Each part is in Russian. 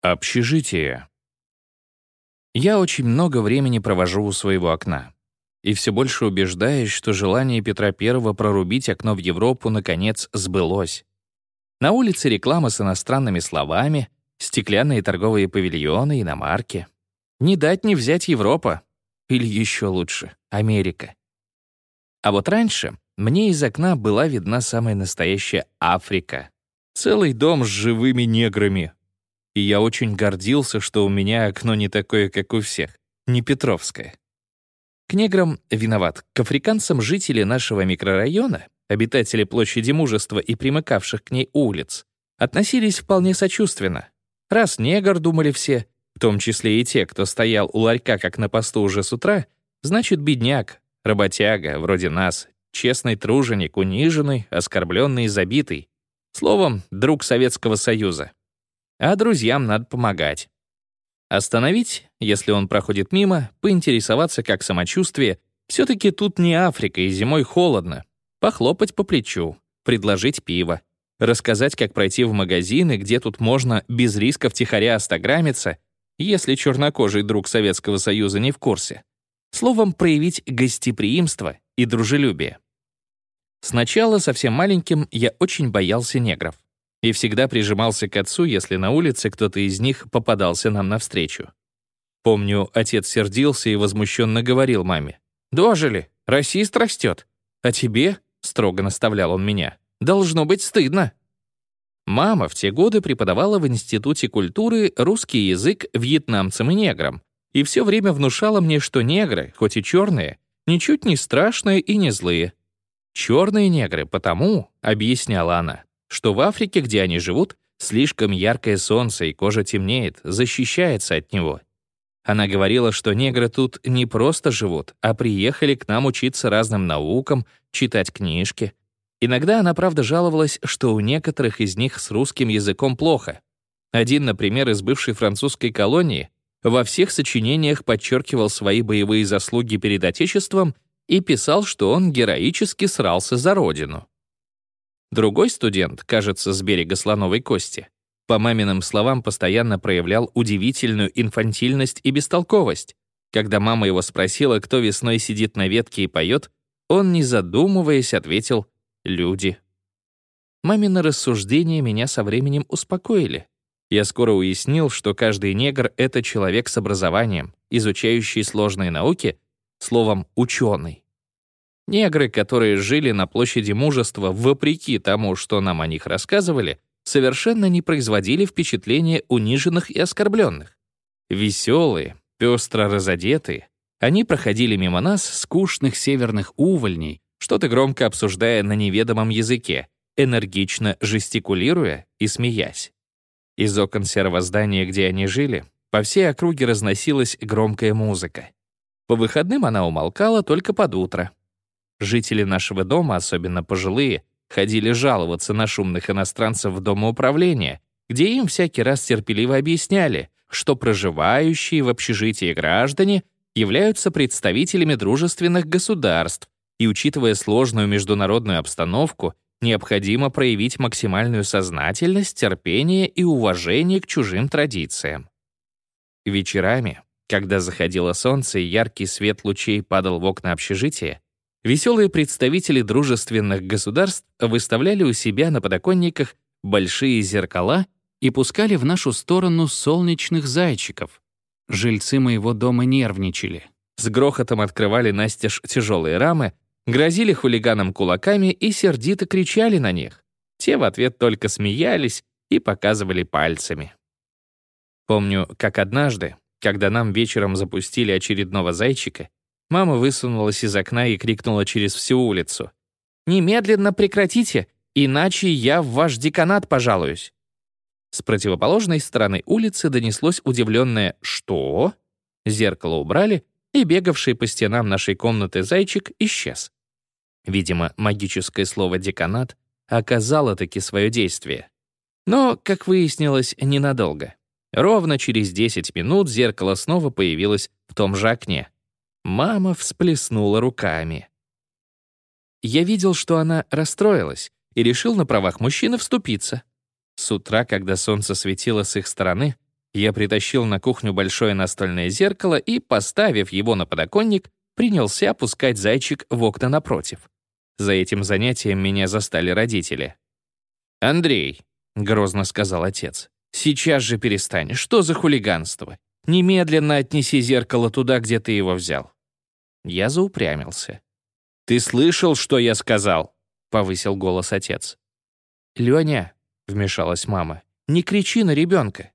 Общежитие. Я очень много времени провожу у своего окна. И все больше убеждаюсь, что желание Петра I прорубить окно в Европу наконец сбылось. На улице реклама с иностранными словами, стеклянные торговые павильоны, иномарки. Не дать не взять Европа. Или еще лучше, Америка. А вот раньше мне из окна была видна самая настоящая Африка. Целый дом с живыми неграми, и я очень гордился, что у меня окно не такое, как у всех, не Петровское. К неграм виноват, к африканцам жители нашего микрорайона, обитатели площади мужества и примыкавших к ней улиц, относились вполне сочувственно. Раз негр, думали все, в том числе и те, кто стоял у ларька как на посту уже с утра, значит, бедняк, работяга, вроде нас, честный труженик, униженный, оскорбленный и забитый. Словом, друг Советского Союза а друзьям надо помогать. Остановить, если он проходит мимо, поинтересоваться, как самочувствие. Все-таки тут не Африка, и зимой холодно. Похлопать по плечу, предложить пиво. Рассказать, как пройти в магазины, где тут можно без риска втихаря остаграмиться, если чернокожий друг Советского Союза не в курсе. Словом, проявить гостеприимство и дружелюбие. Сначала, совсем маленьким, я очень боялся негров и всегда прижимался к отцу, если на улице кто-то из них попадался нам навстречу. Помню, отец сердился и возмущенно говорил маме, «Дожили, расист растет, а тебе, — строго наставлял он меня, — должно быть стыдно». Мама в те годы преподавала в Институте культуры русский язык вьетнамцам и неграм, и все время внушала мне, что негры, хоть и черные, ничуть не страшные и не злые. Черные негры потому, — объясняла она, что в Африке, где они живут, слишком яркое солнце и кожа темнеет, защищается от него. Она говорила, что негры тут не просто живут, а приехали к нам учиться разным наукам, читать книжки. Иногда она, правда, жаловалась, что у некоторых из них с русским языком плохо. Один, например, из бывшей французской колонии, во всех сочинениях подчеркивал свои боевые заслуги перед Отечеством и писал, что он героически срался за родину. Другой студент, кажется, с берега слоновой кости, по маминым словам, постоянно проявлял удивительную инфантильность и бестолковость. Когда мама его спросила, кто весной сидит на ветке и поет, он, не задумываясь, ответил «люди». Мамины рассуждения меня со временем успокоили. Я скоро уяснил, что каждый негр — это человек с образованием, изучающий сложные науки, словом, ученый. Негры, которые жили на площади мужества вопреки тому, что нам о них рассказывали, совершенно не производили впечатления униженных и оскорбленных. Веселые, пестро разодетые, они проходили мимо нас, скучных северных увольней, что-то громко обсуждая на неведомом языке, энергично жестикулируя и смеясь. Из окон серого здания, где они жили, по всей округе разносилась громкая музыка. По выходным она умолкала только под утро, Жители нашего дома, особенно пожилые, ходили жаловаться на шумных иностранцев в домоуправление, где им всякий раз терпеливо объясняли, что проживающие в общежитии граждане являются представителями дружественных государств, и, учитывая сложную международную обстановку, необходимо проявить максимальную сознательность, терпение и уважение к чужим традициям. Вечерами, когда заходило солнце и яркий свет лучей падал в окна общежития, Веселые представители дружественных государств выставляли у себя на подоконниках большие зеркала и пускали в нашу сторону солнечных зайчиков. Жильцы моего дома нервничали. С грохотом открывали настежь тяжелые рамы, грозили хулиганам кулаками и сердито кричали на них. Те в ответ только смеялись и показывали пальцами. Помню, как однажды, когда нам вечером запустили очередного зайчика, Мама высунулась из окна и крикнула через всю улицу. «Немедленно прекратите, иначе я в ваш деканат пожалуюсь». С противоположной стороны улицы донеслось удивленное «Что?». Зеркало убрали, и бегавший по стенам нашей комнаты зайчик исчез. Видимо, магическое слово «деканат» оказало-таки свое действие. Но, как выяснилось, ненадолго. Ровно через 10 минут зеркало снова появилось в том же окне. Мама всплеснула руками. Я видел, что она расстроилась, и решил на правах мужчины вступиться. С утра, когда солнце светило с их стороны, Я притащил на кухню большое настольное зеркало и, поставив его на подоконник, принялся опускать зайчик в окна напротив. За этим занятием меня застали родители. «Андрей», — грозно сказал отец, — «сейчас же перестань. Что за хулиганство? Немедленно отнеси зеркало туда, где ты его взял». Я заупрямился. «Ты слышал, что я сказал?» — повысил голос отец. «Леня», — вмешалась мама, — «не кричи на ребенка».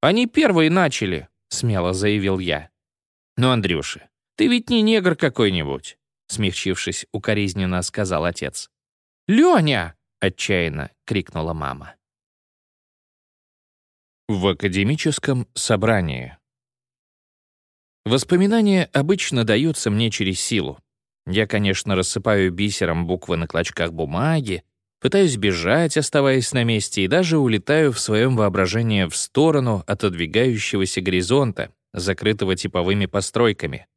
«Они первые начали», — смело заявил я. «Ну, Андрюша, ты ведь не негр какой-нибудь», — смягчившись, укоризненно сказал отец. «Леня!» — отчаянно крикнула мама. В академическом собрании. Воспоминания обычно даются мне через силу. Я, конечно, рассыпаю бисером буквы на клочках бумаги, пытаюсь бежать, оставаясь на месте, и даже улетаю в своем воображении в сторону отодвигающегося горизонта, закрытого типовыми постройками.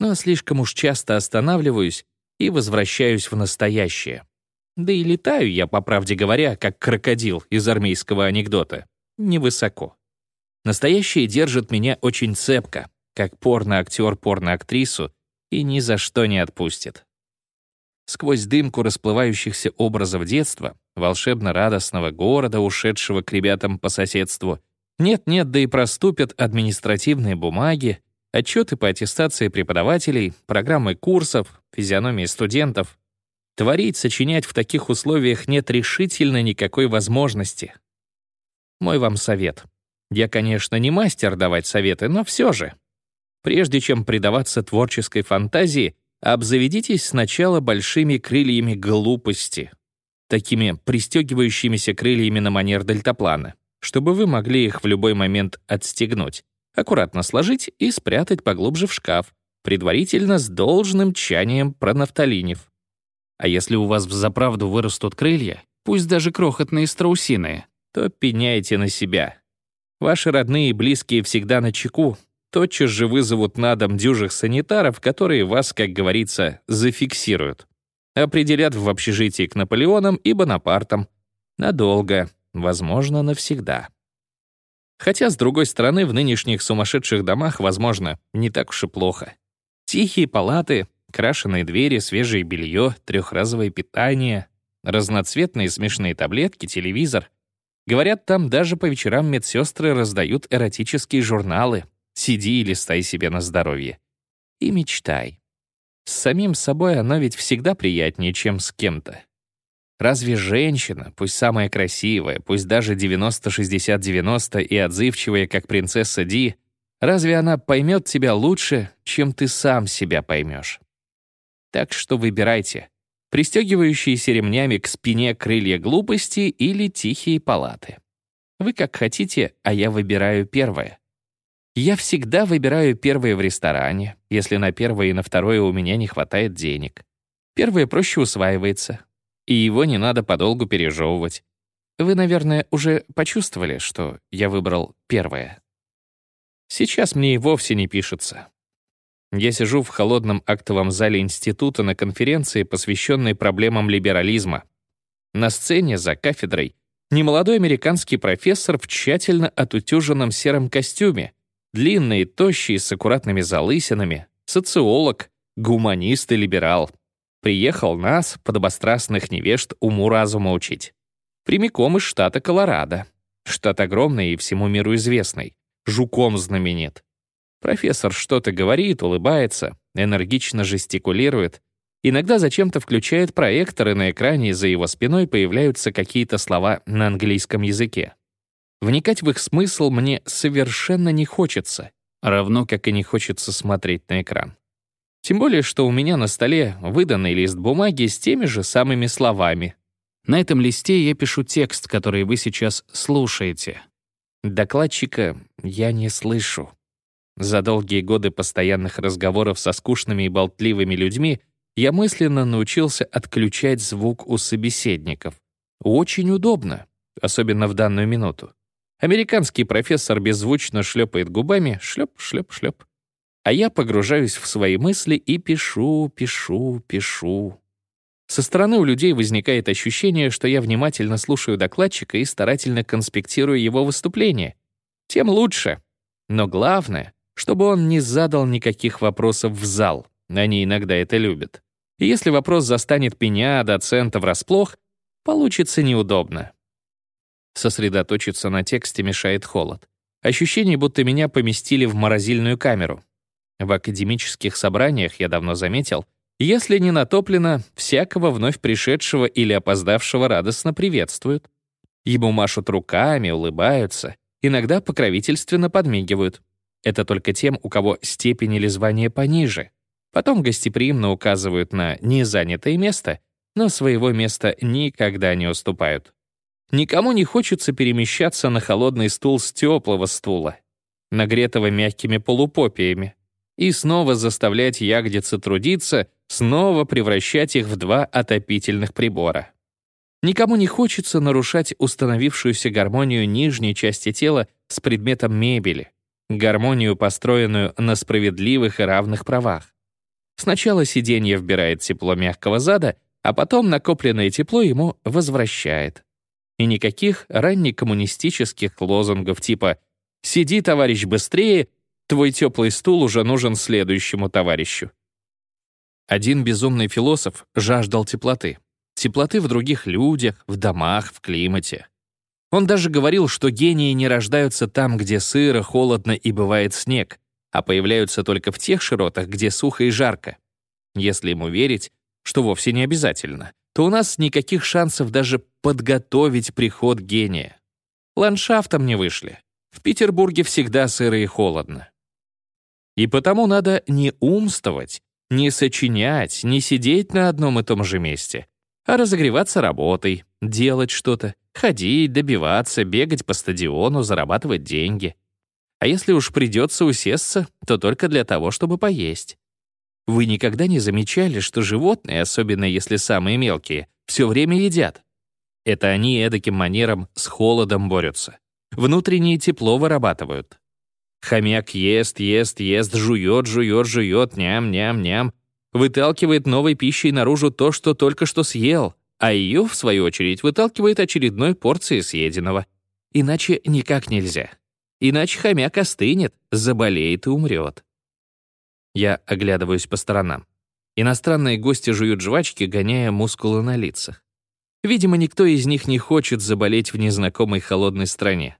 Но слишком уж часто останавливаюсь и возвращаюсь в настоящее. Да и летаю я, по правде говоря, как крокодил из армейского анекдота. Невысоко. Настоящее держит меня очень цепко, как порно-актер порно-актрису, и ни за что не отпустит. Сквозь дымку расплывающихся образов детства, волшебно-радостного города, ушедшего к ребятам по соседству, нет-нет, да и проступят административные бумаги, отчеты по аттестации преподавателей, программы курсов, физиономии студентов. Творить, сочинять в таких условиях нет решительно никакой возможности. Мой вам совет. Я, конечно, не мастер давать советы, но все же. Прежде чем предаваться творческой фантазии, Обзаведитесь сначала большими крыльями глупости, такими пристегивающимися крыльями на манер дельтаплана, чтобы вы могли их в любой момент отстегнуть, аккуратно сложить и спрятать поглубже в шкаф, предварительно с должным тчанием пронафталинив. А если у вас взаправду вырастут крылья, пусть даже крохотные страусиные, то пеняйте на себя. Ваши родные и близкие всегда на чеку, тотчас же вызовут на дом дюжих санитаров, которые вас, как говорится, зафиксируют. Определят в общежитии к Наполеонам и Бонапартам. Надолго, возможно, навсегда. Хотя, с другой стороны, в нынешних сумасшедших домах, возможно, не так уж и плохо. Тихие палаты, крашеные двери, свежее белье, трехразовое питание, разноцветные смешные таблетки, телевизор. Говорят, там даже по вечерам медсестры раздают эротические журналы, Сиди и листай себе на здоровье. И мечтай. С самим собой оно ведь всегда приятнее, чем с кем-то. Разве женщина, пусть самая красивая, пусть даже 90-60-90 и отзывчивая, как принцесса Ди, разве она поймет тебя лучше, чем ты сам себя поймешь? Так что выбирайте. Пристегивающиеся ремнями к спине крылья глупости или тихие палаты. Вы как хотите, а я выбираю первое. Я всегда выбираю первое в ресторане, если на первое и на второе у меня не хватает денег. Первое проще усваивается, и его не надо подолгу пережевывать. Вы, наверное, уже почувствовали, что я выбрал первое. Сейчас мне и вовсе не пишется. Я сижу в холодном актовом зале института на конференции, посвященной проблемам либерализма. На сцене за кафедрой немолодой американский профессор в тщательно отутюженном сером костюме, Длинный, тощий, с аккуратными залысинами, социолог, гуманист и либерал. Приехал нас, подобострастных невежд, уму-разума учить. Прямиком из штата Колорадо. Штат огромный и всему миру известный. Жуком знаменит. Профессор что-то говорит, улыбается, энергично жестикулирует. Иногда зачем-то включает проектор, и на экране за его спиной появляются какие-то слова на английском языке. Вникать в их смысл мне совершенно не хочется, равно как и не хочется смотреть на экран. Тем более, что у меня на столе выданный лист бумаги с теми же самыми словами. На этом листе я пишу текст, который вы сейчас слушаете. Докладчика я не слышу. За долгие годы постоянных разговоров со скучными и болтливыми людьми я мысленно научился отключать звук у собеседников. Очень удобно, особенно в данную минуту. Американский профессор беззвучно шлепает губами, шлеп, шлеп, шлеп. А я погружаюсь в свои мысли и пишу, пишу, пишу. Со стороны у людей возникает ощущение, что я внимательно слушаю докладчика и старательно конспектирую его выступление. тем лучше. Но главное, чтобы он не задал никаких вопросов в зал. Они иногда это любят. И если вопрос застанет меня, доцента, врасплох, получится неудобно. Сосредоточиться на тексте мешает холод. Ощущение, будто меня поместили в морозильную камеру. В академических собраниях я давно заметил, если не натоплено, всякого вновь пришедшего или опоздавшего радостно приветствуют. Ему машут руками, улыбаются, иногда покровительственно подмигивают. Это только тем, у кого степень или звание пониже. Потом гостеприимно указывают на незанятое место, но своего места никогда не уступают. Никому не хочется перемещаться на холодный стул с теплого стула, нагретого мягкими полупопиями, и снова заставлять ягодицы трудиться, снова превращать их в два отопительных прибора. Никому не хочется нарушать установившуюся гармонию нижней части тела с предметом мебели, гармонию, построенную на справедливых и равных правах. Сначала сиденье вбирает тепло мягкого зада, а потом накопленное тепло ему возвращает. И никаких раннекоммунистических лозунгов типа «Сиди, товарищ, быстрее, твой теплый стул уже нужен следующему товарищу». Один безумный философ жаждал теплоты. Теплоты в других людях, в домах, в климате. Он даже говорил, что гении не рождаются там, где сыро, холодно и бывает снег, а появляются только в тех широтах, где сухо и жарко. Если ему верить, что вовсе не обязательно, то у нас никаких шансов даже подготовить приход гения. Ландшафтом не вышли. В Петербурге всегда сыро и холодно. И потому надо не умствовать, не сочинять, не сидеть на одном и том же месте, а разогреваться работой, делать что-то, ходить, добиваться, бегать по стадиону, зарабатывать деньги. А если уж придется усесться, то только для того, чтобы поесть. Вы никогда не замечали, что животные, особенно если самые мелкие, все время едят? Это они эдаким манером с холодом борются. Внутреннее тепло вырабатывают. Хомяк ест, ест, ест, жует, жует, жует, ням-ням-ням, выталкивает новой пищей наружу то, что только что съел, а ее, в свою очередь, выталкивает очередной порцией съеденного. Иначе никак нельзя. Иначе хомяк остынет, заболеет и умрет. Я оглядываюсь по сторонам. Иностранные гости жуют жвачки, гоняя мускулы на лицах. Видимо, никто из них не хочет заболеть в незнакомой холодной стране.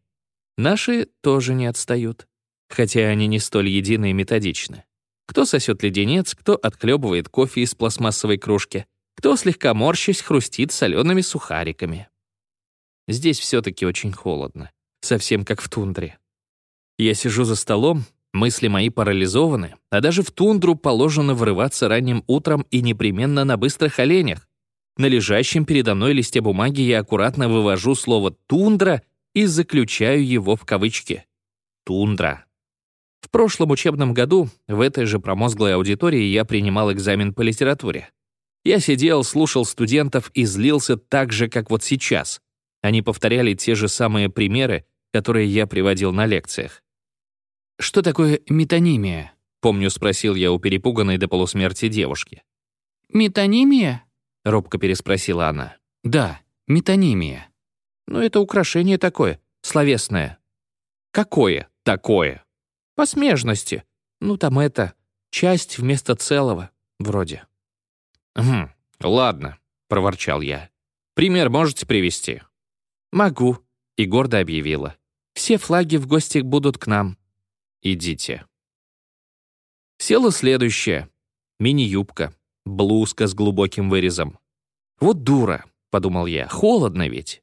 Наши тоже не отстают, хотя они не столь едины и методичны. Кто сосет леденец, кто отхлебывает кофе из пластмассовой кружки, кто, слегка морщась, хрустит солеными сухариками. Здесь все-таки очень холодно, совсем как в тундре. Я сижу за столом, мысли мои парализованы, а даже в тундру положено врываться ранним утром и непременно на быстрых оленях. На лежащем передо мной листе бумаги я аккуратно вывожу слово «тундра» и заключаю его в кавычки. Тундра. В прошлом учебном году в этой же промозглой аудитории я принимал экзамен по литературе. Я сидел, слушал студентов и злился так же, как вот сейчас. Они повторяли те же самые примеры, которые я приводил на лекциях. «Что такое метонимия?» — помню, спросил я у перепуганной до полусмерти девушки. «Метонимия?» — робко переспросила она. «Да, метонимия». «Ну, это украшение такое, словесное». «Какое такое?» По смежности. Ну, там это... Часть вместо целого, вроде. «Хм, ладно», — проворчал я. «Пример можете привести?» «Могу», — и гордо объявила. «Все флаги в гости будут к нам». «Идите». Села следующее. Мини-юбка, блузка с глубоким вырезом. «Вот дура», — подумал я, — «холодно ведь».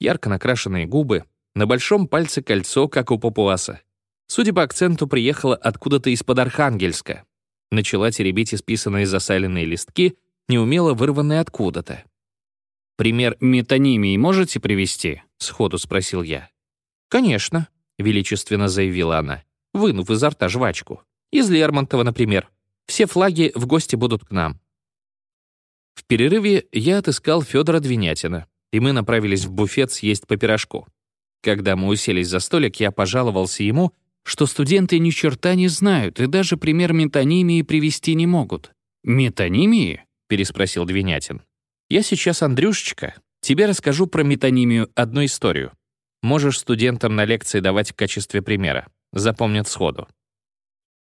Ярко накрашенные губы, на большом пальце кольцо, как у папуаса. Судя по акценту, приехала откуда-то из-под Архангельска. Начала теребить исписанные засаленные листки, неумело вырванные откуда-то. «Пример метонимии можете привести?» — сходу спросил я. «Конечно», — величественно заявила она, вынув изо рта жвачку. «Из Лермонтова, например. Все флаги в гости будут к нам». В перерыве я отыскал Федора Двинятина, и мы направились в буфет съесть по пирожку. Когда мы уселись за столик, я пожаловался ему, что студенты ни черта не знают и даже пример метонимии привести не могут. «Метонимии?» — переспросил Двинятин. «Я сейчас, Андрюшечка, тебе расскажу про метонимию одну историю. Можешь студентам на лекции давать в качестве примера. Запомнят сходу.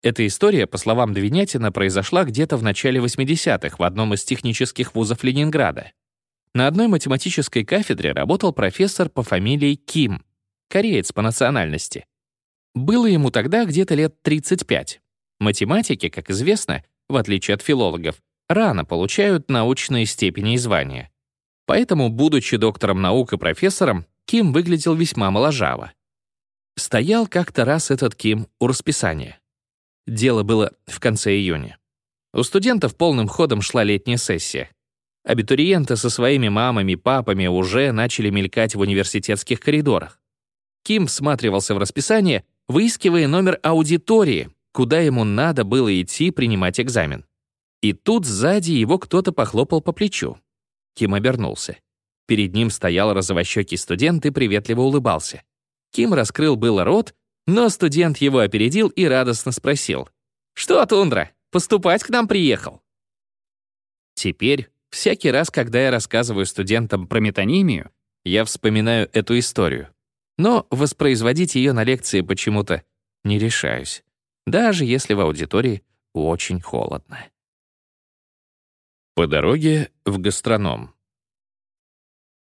Эта история, по словам Двинятина, произошла где-то в начале 80-х в одном из технических вузов Ленинграда. На одной математической кафедре работал профессор по фамилии Ким, кореец по национальности. Было ему тогда где-то лет 35. Математики, как известно, в отличие от филологов, рано получают научные степени и звания. Поэтому, будучи доктором наук и профессором, Ким выглядел весьма моложаво. Стоял как-то раз этот Ким у расписания. Дело было в конце июня. У студентов полным ходом шла летняя сессия. Абитуриенты со своими мамами, папами уже начали мелькать в университетских коридорах. Ким всматривался в расписание, выискивая номер аудитории, куда ему надо было идти принимать экзамен. И тут сзади его кто-то похлопал по плечу. Ким обернулся. Перед ним стоял розовощекий студент и приветливо улыбался. Ким раскрыл было рот, но студент его опередил и радостно спросил. «Что, Тундра, поступать к нам приехал?» Теперь, всякий раз, когда я рассказываю студентам про метонимию, я вспоминаю эту историю. Но воспроизводить ее на лекции почему-то не решаюсь, даже если в аудитории очень холодно. По дороге в гастроном.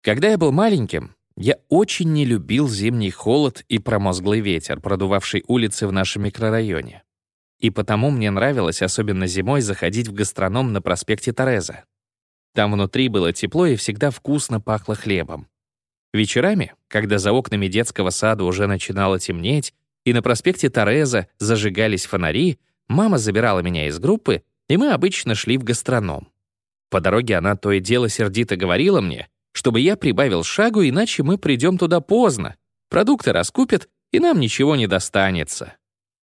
Когда я был маленьким, я очень не любил зимний холод и промозглый ветер, продувавший улицы в нашем микрорайоне. И потому мне нравилось, особенно зимой, заходить в гастроном на проспекте Тореза. Там внутри было тепло и всегда вкусно пахло хлебом. Вечерами, когда за окнами детского сада уже начинало темнеть, и на проспекте Тореза зажигались фонари, мама забирала меня из группы, и мы обычно шли в гастроном. По дороге она то и дело сердито говорила мне, чтобы я прибавил шагу, иначе мы придем туда поздно. Продукты раскупят, и нам ничего не достанется.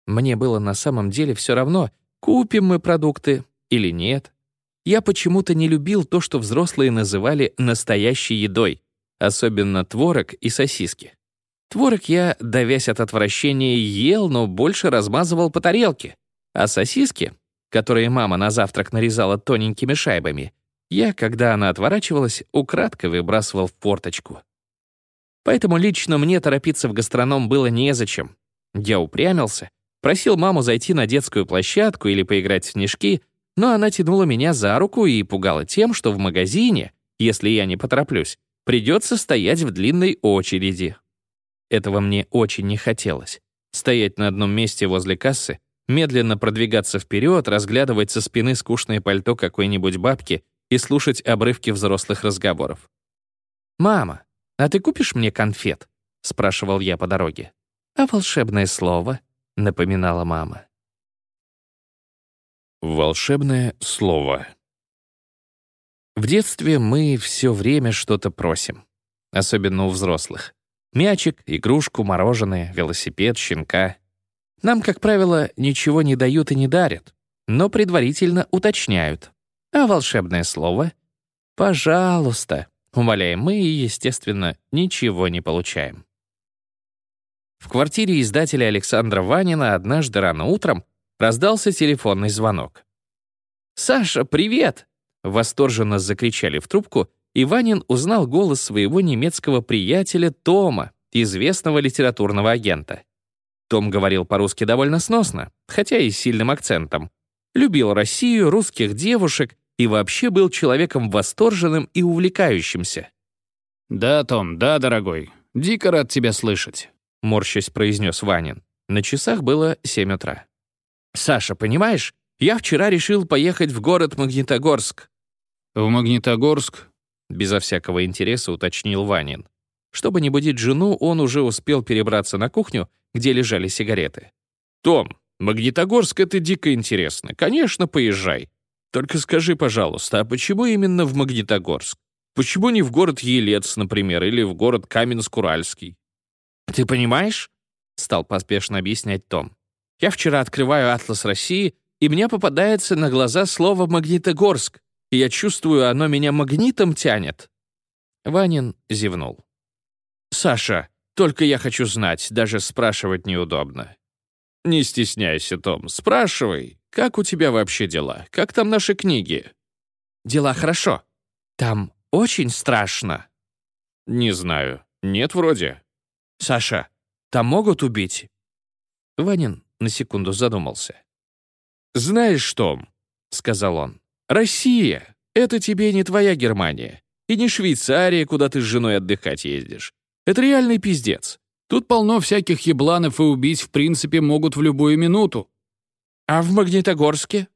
Мне было на самом деле все равно, купим мы продукты или нет. Я почему-то не любил то, что взрослые называли настоящей едой, особенно творог и сосиски. Творог я, давясь от отвращения, ел, но больше размазывал по тарелке. А сосиски которые мама на завтрак нарезала тоненькими шайбами, я, когда она отворачивалась, украдкой выбрасывал в порточку. Поэтому лично мне торопиться в гастроном было незачем. Я упрямился, просил маму зайти на детскую площадку или поиграть в снежки, но она тянула меня за руку и пугала тем, что в магазине, если я не потороплюсь, придется стоять в длинной очереди. Этого мне очень не хотелось. Стоять на одном месте возле кассы медленно продвигаться вперед, разглядывать со спины скучное пальто какой-нибудь бабки и слушать обрывки взрослых разговоров. «Мама, а ты купишь мне конфет?» — спрашивал я по дороге. «А волшебное слово?» — напоминала мама. Волшебное слово. В детстве мы все время что-то просим, особенно у взрослых. Мячик, игрушку, мороженое, велосипед, щенка. Нам, как правило, ничего не дают и не дарят, но предварительно уточняют. А волшебное слово — «пожалуйста», умоляем мы и, естественно, ничего не получаем. В квартире издателя Александра Ванина однажды рано утром раздался телефонный звонок. «Саша, привет!» — восторженно закричали в трубку, и Ванин узнал голос своего немецкого приятеля Тома, известного литературного агента. Том говорил по-русски довольно сносно, хотя и с сильным акцентом. Любил Россию, русских девушек и вообще был человеком восторженным и увлекающимся. «Да, Том, да, дорогой. Дико рад тебя слышать», — морщась произнес Ванин. На часах было 7 утра. «Саша, понимаешь, я вчера решил поехать в город Магнитогорск». «В Магнитогорск?» — безо всякого интереса уточнил Ванин. Чтобы не будить жену, он уже успел перебраться на кухню где лежали сигареты. «Том, Магнитогорск — это дико интересно. Конечно, поезжай. Только скажи, пожалуйста, а почему именно в Магнитогорск? Почему не в город Елец, например, или в город Каменск-Уральский?» «Ты понимаешь?» — стал поспешно объяснять Том. «Я вчера открываю «Атлас России», и мне попадается на глаза слово «Магнитогорск», и я чувствую, оно меня магнитом тянет». Ванин зевнул. «Саша, только я хочу знать, даже спрашивать неудобно. Не стесняйся, Том, спрашивай. Как у тебя вообще дела? Как там наши книги? Дела хорошо. Там очень страшно. Не знаю. Нет, вроде. «Саша, там могут убить?» Ванин на секунду задумался. «Знаешь что?» — сказал он. «Россия — это тебе не твоя Германия. И не Швейцария, куда ты с женой отдыхать ездишь. Это реальный пиздец. Тут полно всяких ебланов, и убить в принципе могут в любую минуту. А в Магнитогорске?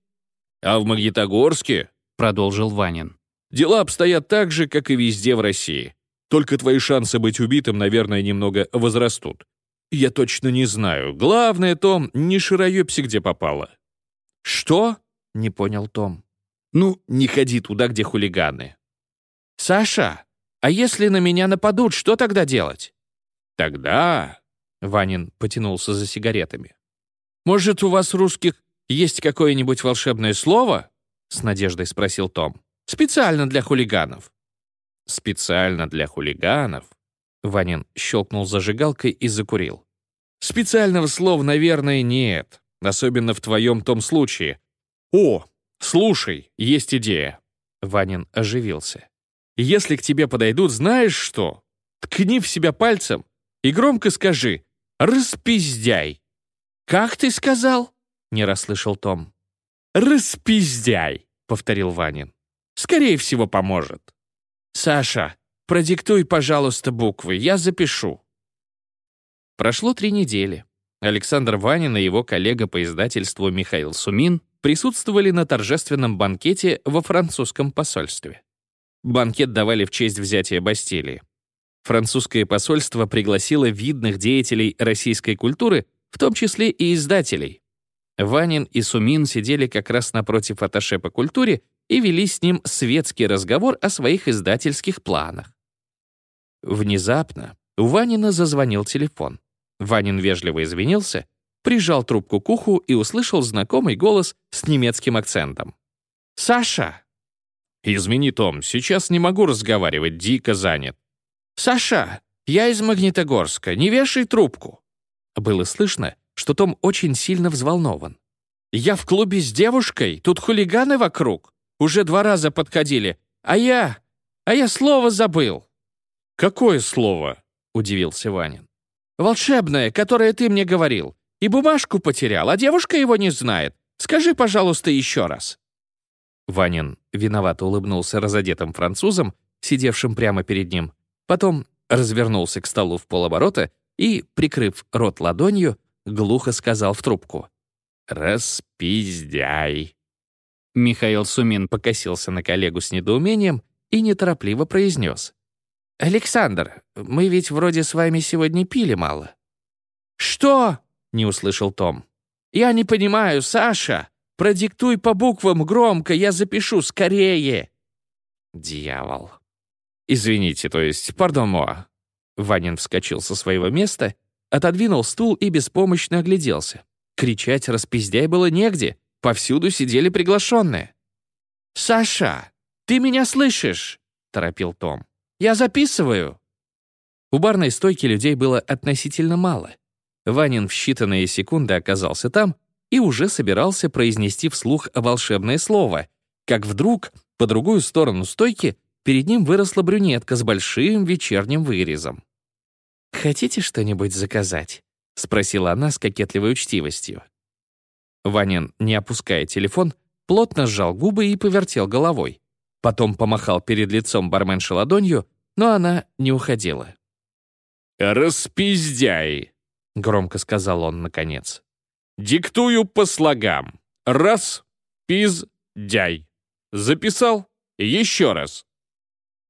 А в Магнитогорске, продолжил Ванин, дела обстоят так же, как и везде в России. Только твои шансы быть убитым, наверное, немного возрастут. Я точно не знаю. Главное, Том, не широебси где попало. Что? Не понял Том. Ну, не ходи туда, где хулиганы. Саша, а если на меня нападут, что тогда делать? Тогда... Ванин потянулся за сигаретами. «Может, у вас, русских, есть какое-нибудь волшебное слово?» С надеждой спросил Том. «Специально для хулиганов». «Специально для хулиганов?» Ванин щелкнул зажигалкой и закурил. «Специального слова, наверное, нет. Особенно в твоем том случае. О, слушай, есть идея». Ванин оживился. «Если к тебе подойдут, знаешь что? Ткни в себя пальцем и громко скажи «Распиздяй». «Как ты сказал?» — не расслышал Том. «Распиздяй», — повторил Ванин. «Скорее всего, поможет». «Саша, продиктуй, пожалуйста, буквы, я запишу». Прошло три недели. Александр Ванин и его коллега по издательству Михаил Сумин присутствовали на торжественном банкете во французском посольстве. Банкет давали в честь взятия Бастилии. Французское посольство пригласило видных деятелей российской культуры, в том числе и издателей. Ванин и Сумин сидели как раз напротив атташе по культуре и вели с ним светский разговор о своих издательских планах. Внезапно у Ванина зазвонил телефон. Ванин вежливо извинился, прижал трубку к уху и услышал знакомый голос с немецким акцентом. «Саша!» «Извини, Том, сейчас не могу разговаривать, дико занят. «Саша, я из Магнитогорска, не вешай трубку!» Было слышно, что Том очень сильно взволнован. «Я в клубе с девушкой, тут хулиганы вокруг. Уже два раза подходили, а я... а я слово забыл». «Какое слово?» — удивился Ванин. «Волшебное, которое ты мне говорил. И бумажку потерял, а девушка его не знает. Скажи, пожалуйста, еще раз». Ванин виновато улыбнулся разодетым французом, сидевшим прямо перед ним, Потом развернулся к столу в полоборота и, прикрыв рот ладонью, глухо сказал в трубку. «Распиздяй». Михаил Сумин покосился на коллегу с недоумением и неторопливо произнес. «Александр, мы ведь вроде с вами сегодня пили мало». «Что?» — не услышал Том. «Я не понимаю, Саша. Продиктуй по буквам громко, я запишу скорее». «Дьявол», «Извините, то есть, пардон, Моа». Ванин вскочил со своего места, отодвинул стул и беспомощно огляделся. Кричать «распиздяй» было негде, повсюду сидели приглашенные. «Саша, ты меня слышишь?» — торопил Том. «Я записываю». У барной стойки людей было относительно мало. Ванин в считанные секунды оказался там и уже собирался произнести вслух волшебное слово, как вдруг по другую сторону стойки Перед ним выросла брюнетка с большим вечерним вырезом. «Хотите что-нибудь заказать?» — спросила она с кокетливой учтивостью. Ванин, не опуская телефон, плотно сжал губы и повертел головой. Потом помахал перед лицом барменши ладонью, но она не уходила. «Распиздяй!» — громко сказал он наконец. «Диктую по слогам. Раз, пиз, дяй. Записал? Еще раз.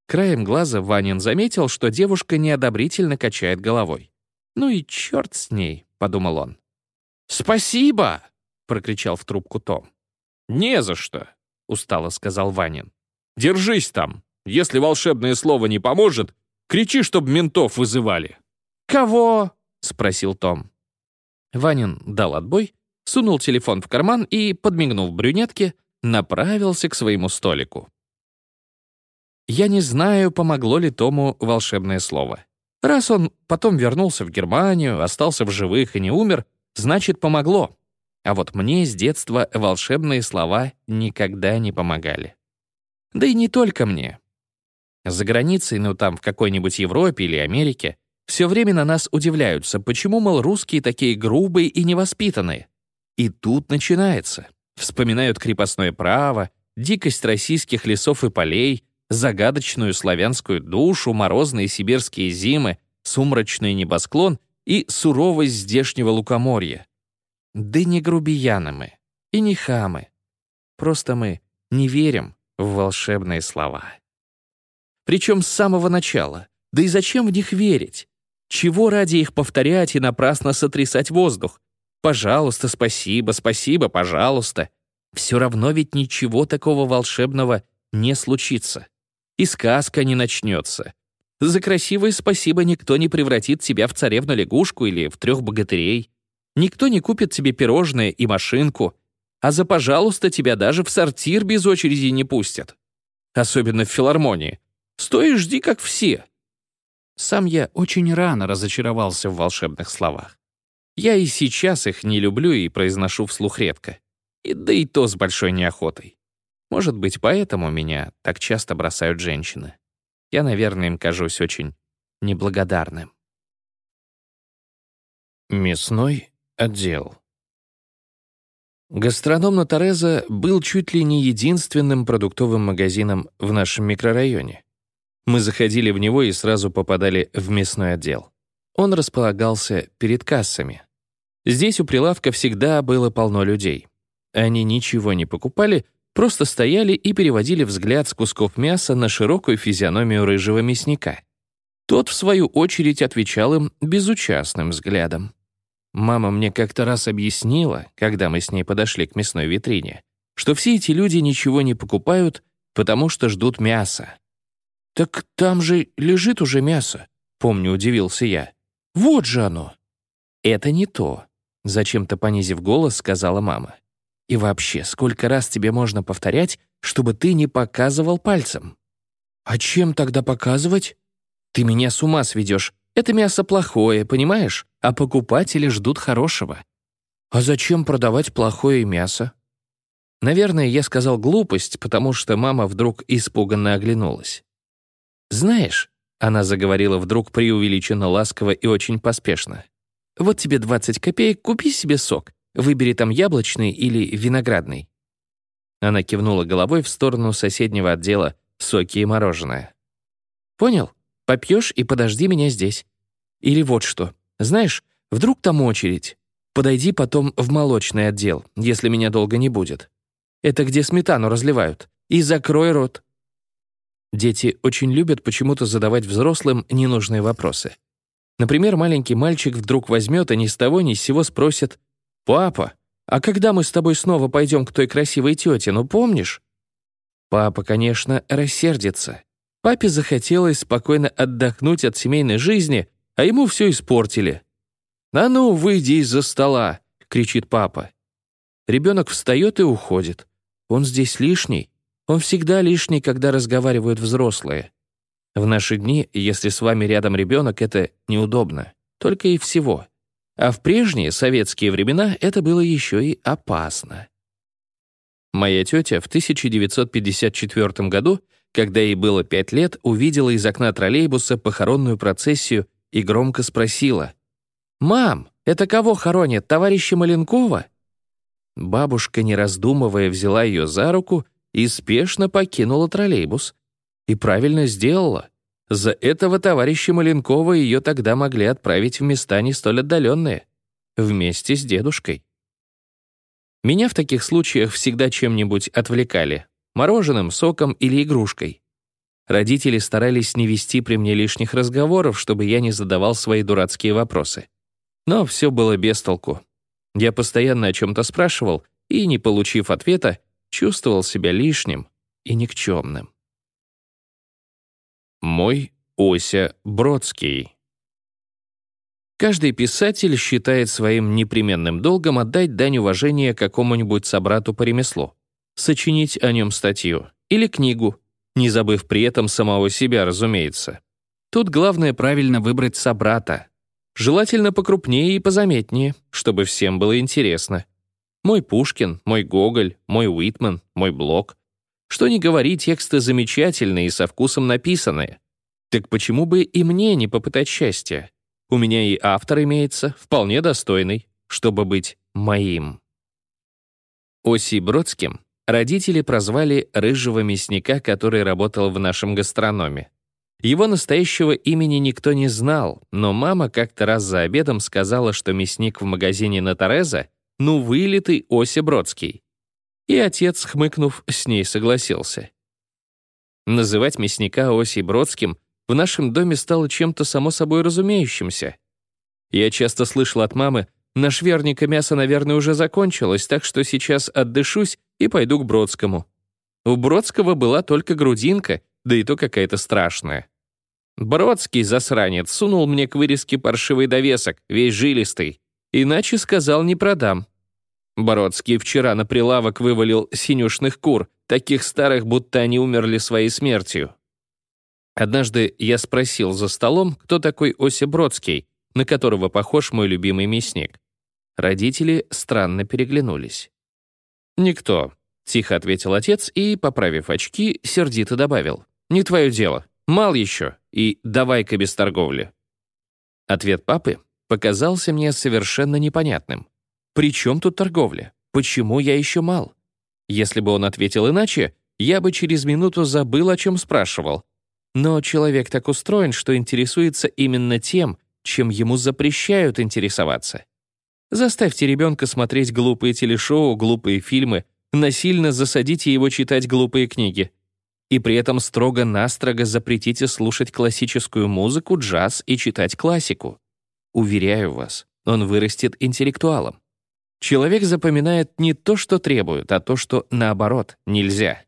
Краем глаза Ванин заметил, что девушка неодобрительно качает головой. «Ну и черт с ней», — подумал он. «Спасибо!» — прокричал в трубку Том. «Не за что», — устало сказал Ванин. «Держись там. Если волшебное слово не поможет, кричи, чтоб ментов вызывали». «Кого?» — спросил Том. Ванин дал отбой, сунул телефон в карман и, подмигнув брюнетке, направился к своему столику. Я не знаю, помогло ли Тому волшебное слово. Раз он потом вернулся в Германию, остался в живых и не умер, значит, помогло. А вот мне с детства волшебные слова никогда не помогали. Да и не только мне. За границей, ну там в какой-нибудь Европе или Америке, Все время на нас удивляются, почему, мол, русские такие грубые и невоспитанные. И тут начинается. Вспоминают крепостное право, дикость российских лесов и полей, загадочную славянскую душу, морозные сибирские зимы, сумрачный небосклон и суровость здешнего лукоморья. Да не грубияны мы и не хамы. Просто мы не верим в волшебные слова. Причем с самого начала. Да и зачем в них верить? Чего ради их повторять и напрасно сотрясать воздух? Пожалуйста, спасибо, спасибо, пожалуйста. Все равно ведь ничего такого волшебного не случится. И сказка не начнется. За красивое спасибо никто не превратит тебя в царевну-лягушку или в трех богатырей. Никто не купит тебе пирожное и машинку. А за «пожалуйста» тебя даже в сортир без очереди не пустят. Особенно в филармонии. Стой и жди, как все. Сам я очень рано разочаровался в волшебных словах. Я и сейчас их не люблю и произношу вслух редко. И да и то с большой неохотой. Может быть, поэтому меня так часто бросают женщины. Я, наверное, им кажусь очень неблагодарным. Мясной отдел. Гастроном на Тореза был чуть ли не единственным продуктовым магазином в нашем микрорайоне. Мы заходили в него и сразу попадали в мясной отдел. Он располагался перед кассами. Здесь у прилавка всегда было полно людей. Они ничего не покупали, просто стояли и переводили взгляд с кусков мяса на широкую физиономию рыжего мясника. Тот, в свою очередь, отвечал им безучастным взглядом. Мама мне как-то раз объяснила, когда мы с ней подошли к мясной витрине, что все эти люди ничего не покупают, потому что ждут мяса. «Так там же лежит уже мясо», — помню, удивился я. «Вот же оно!» «Это не то», — зачем-то понизив голос, сказала мама. «И вообще, сколько раз тебе можно повторять, чтобы ты не показывал пальцем?» «А чем тогда показывать?» «Ты меня с ума сведешь. Это мясо плохое, понимаешь? А покупатели ждут хорошего». «А зачем продавать плохое мясо?» Наверное, я сказал глупость, потому что мама вдруг испуганно оглянулась. «Знаешь», — она заговорила вдруг преувеличенно ласково и очень поспешно, «вот тебе 20 копеек, купи себе сок, выбери там яблочный или виноградный». Она кивнула головой в сторону соседнего отдела «Соки и мороженое». «Понял? Попьешь и подожди меня здесь. Или вот что. Знаешь, вдруг там очередь. Подойди потом в молочный отдел, если меня долго не будет. Это где сметану разливают. И закрой рот. Дети очень любят почему-то задавать взрослым ненужные вопросы. Например, маленький мальчик вдруг возьмет и ни с того ни с сего спросит «Папа, а когда мы с тобой снова пойдем к той красивой тете, ну помнишь?» Папа, конечно, рассердится. Папе захотелось спокойно отдохнуть от семейной жизни, а ему все испортили. «А ну, выйди из-за стола!» — кричит папа. Ребенок встает и уходит. Он здесь лишний. Он всегда лишний, когда разговаривают взрослые. В наши дни, если с вами рядом ребенок, это неудобно. Только и всего. А в прежние советские времена это было еще и опасно. Моя тетя в 1954 году, когда ей было пять лет, увидела из окна троллейбуса похоронную процессию и громко спросила. «Мам, это кого хоронят, товарища Маленкова?» Бабушка, не раздумывая, взяла ее за руку и спешно покинула троллейбус. И правильно сделала. За этого товарища Маленкова ее тогда могли отправить в места не столь отдаленные. Вместе с дедушкой. Меня в таких случаях всегда чем-нибудь отвлекали. Мороженым, соком или игрушкой. Родители старались не вести при мне лишних разговоров, чтобы я не задавал свои дурацкие вопросы. Но все было без толку. Я постоянно о чем-то спрашивал, и, не получив ответа, чувствовал себя лишним и никчемным. Мой Ося Бродский Каждый писатель считает своим непременным долгом отдать дань уважения какому-нибудь собрату по ремеслу, сочинить о нем статью или книгу, не забыв при этом самого себя, разумеется. Тут главное правильно выбрать собрата. Желательно покрупнее и позаметнее, чтобы всем было интересно. Мой Пушкин, мой Гоголь, мой Уитман, мой Блок. Что ни говори, тексты замечательные и со вкусом написанные. Так почему бы и мне не попытать счастья? у меня и автор имеется, вполне достойный, чтобы быть моим. Оси Бродским родители прозвали рыжего мясника, который работал в нашем гастрономе. Его настоящего имени никто не знал, но мама как-то раз за обедом сказала, что мясник в магазине на Тереза — ну вылитый Оси Бродский. И отец, хмыкнув, с ней согласился. Называть мясника Оси Бродским в нашем доме стало чем-то само собой разумеющимся. Я часто слышал от мамы, на шверника мясо, наверное, уже закончилось, так что сейчас отдышусь и пойду к Бродскому. У Бродского была только грудинка, да и то какая-то страшная. Бродский, засранец, сунул мне к вырезке паршивый довесок, весь жилистый. Иначе сказал, не продам. Бродский вчера на прилавок вывалил синюшных кур, таких старых, будто они умерли своей смертью. Однажды я спросил за столом, кто такой Ося Бродский, на которого похож мой любимый мясник. Родители странно переглянулись. «Никто», — тихо ответил отец и, поправив очки, сердито добавил. «Не твое дело. Мал еще. И давай-ка без торговли». Ответ папы показался мне совершенно непонятным. «При чем тут торговля? Почему я еще мал?» Если бы он ответил иначе, я бы через минуту забыл, о чем спрашивал, но человек так устроен, что интересуется именно тем, чем ему запрещают интересоваться. Заставьте ребенка смотреть глупые телешоу, глупые фильмы, насильно засадите его читать глупые книги. И при этом строго-настрого запретите слушать классическую музыку, джаз и читать классику. Уверяю вас, он вырастет интеллектуалом. Человек запоминает не то, что требуют, а то, что, наоборот, нельзя.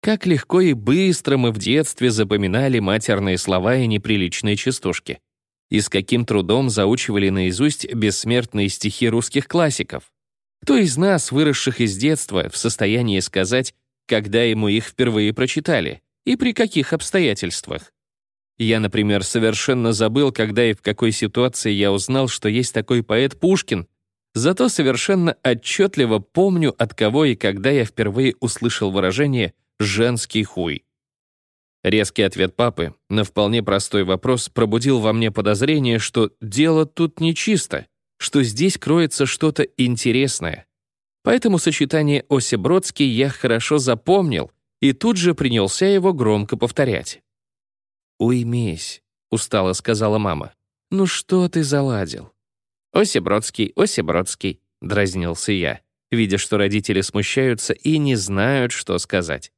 Как легко и быстро мы в детстве запоминали матерные слова и неприличные частушки. И с каким трудом заучивали наизусть бессмертные стихи русских классиков. Кто из нас, выросших из детства, в состоянии сказать, когда ему их впервые прочитали и при каких обстоятельствах? Я, например, совершенно забыл, когда и в какой ситуации я узнал, что есть такой поэт Пушкин, зато совершенно отчетливо помню, от кого и когда я впервые услышал выражение женский хуй. Резкий ответ папы на вполне простой вопрос пробудил во мне подозрение, что дело тут нечисто, что здесь кроется что-то интересное. Поэтому сочетание Оси Бродский я хорошо запомнил и тут же принялся его громко повторять. «Уймись», — устало сказала мама. «Ну что ты заладил?» «Оси Бродский, Оси Бродский», — дразнился я, видя, что родители смущаются и не знают, что сказать.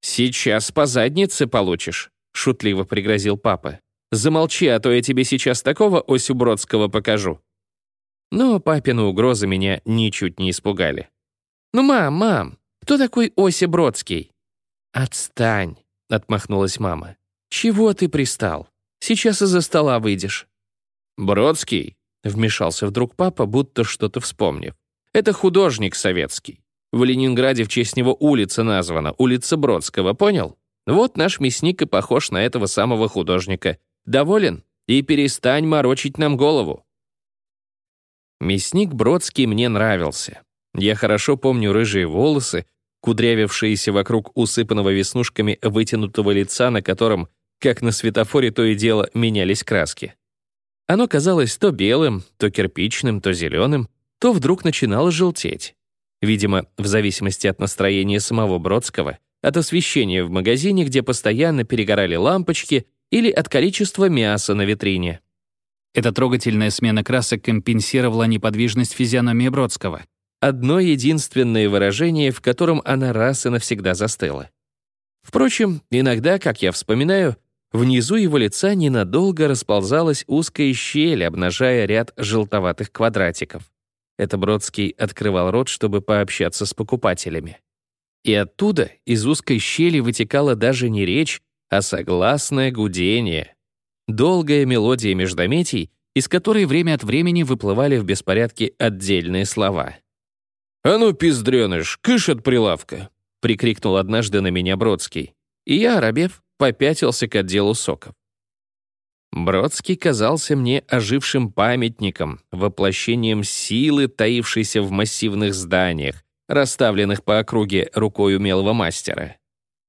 «Сейчас по заднице получишь», — шутливо пригрозил папа. «Замолчи, а то я тебе сейчас такого Осю Бродского покажу». Но папины угрозы меня ничуть не испугали. «Ну, мам, мам, кто такой Ося Бродский?» «Отстань», — отмахнулась мама. «Чего ты пристал? Сейчас из-за стола выйдешь». «Бродский?» — вмешался вдруг папа, будто что-то вспомнив. «Это художник советский. В Ленинграде в честь него улица названа, улица Бродского, понял? Вот наш мясник и похож на этого самого художника. Доволен? И перестань морочить нам голову. Мясник Бродский мне нравился. Я хорошо помню рыжие волосы, кудрявившиеся вокруг усыпанного веснушками вытянутого лица, на котором, как на светофоре, то и дело менялись краски. Оно казалось то белым, то кирпичным, то зеленым, то вдруг начинало желтеть. Видимо, в зависимости от настроения самого Бродского, от освещения в магазине, где постоянно перегорали лампочки, или от количества мяса на витрине. Эта трогательная смена красок компенсировала неподвижность физиономии Бродского. Одно единственное выражение, в котором она раз и навсегда застыла. Впрочем, иногда, как я вспоминаю, внизу его лица ненадолго расползалась узкая щель, обнажая ряд желтоватых квадратиков. Это Бродский открывал рот, чтобы пообщаться с покупателями. И оттуда, из узкой щели, вытекала даже не речь, а согласное гудение. Долгая мелодия междометий, из которой время от времени выплывали в беспорядке отдельные слова. «А ну, пиздрёныш, кыш от прилавка!» — прикрикнул однажды на меня Бродский. И я, оробев, попятился к отделу соков. Бродский казался мне ожившим памятником, воплощением силы, таившейся в массивных зданиях, расставленных по округе рукой умелого мастера.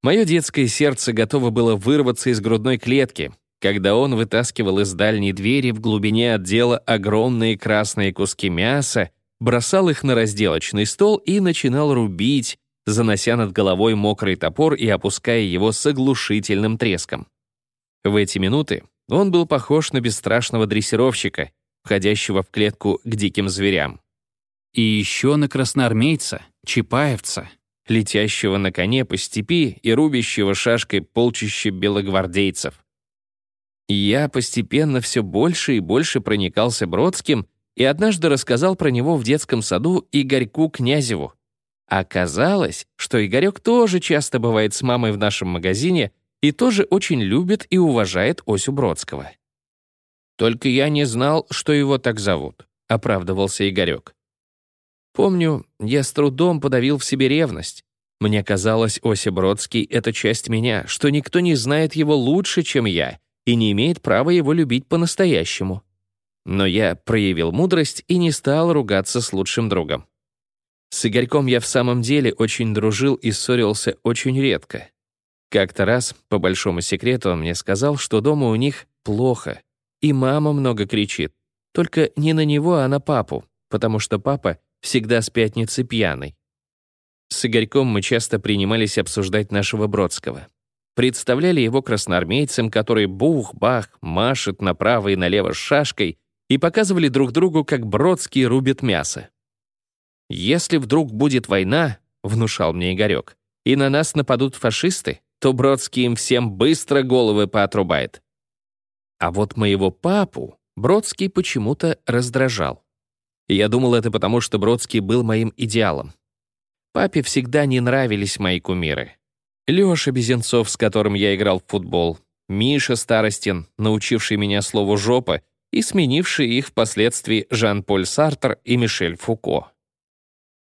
Мое детское сердце готово было вырваться из грудной клетки, когда он вытаскивал из дальней двери в глубине отдела огромные красные куски мяса, бросал их на разделочный стол и начинал рубить, занося над головой мокрый топор и опуская его с оглушительным треском. В эти минуты он был похож на бесстрашного дрессировщика, входящего в клетку к диким зверям. И еще на красноармейца, чапаевца, летящего на коне по степи и рубящего шашкой полчище белогвардейцев. Я постепенно все больше и больше проникался Бродским и однажды рассказал про него в детском саду Игорьку Князеву. Оказалось, что Игорек тоже часто бывает с мамой в нашем магазине и тоже очень любит и уважает Осю Бродского. «Только я не знал, что его так зовут», — оправдывался Игорек. Помню, я с трудом подавил в себе ревность. Мне казалось, Ося Бродский — это часть меня, что никто не знает его лучше, чем я, и не имеет права его любить по-настоящему. Но я проявил мудрость и не стал ругаться с лучшим другом. С Игорьком я в самом деле очень дружил и ссорился очень редко. Как-то раз, по большому секрету, он мне сказал, что дома у них плохо, и мама много кричит. Только не на него, а на папу, потому что папа всегда с пятницы пьяный. С Игорьком мы часто принимались обсуждать нашего Бродского. Представляли его красноармейцем, который бух-бах машет направо и налево шашкой, и показывали друг другу, как Бродский рубит мясо. «Если вдруг будет война», — внушал мне Игорек, «и на нас нападут фашисты, то Бродский им всем быстро головы поотрубает». А вот моего папу Бродский почему-то раздражал. Я думал это потому, что Бродский был моим идеалом. Папе всегда не нравились мои кумиры. Лёша Безенцов, с которым я играл в футбол, Миша Старостин, научивший меня слову «жопа», и сменивший их впоследствии Жан-Поль Сартер и Мишель Фуко.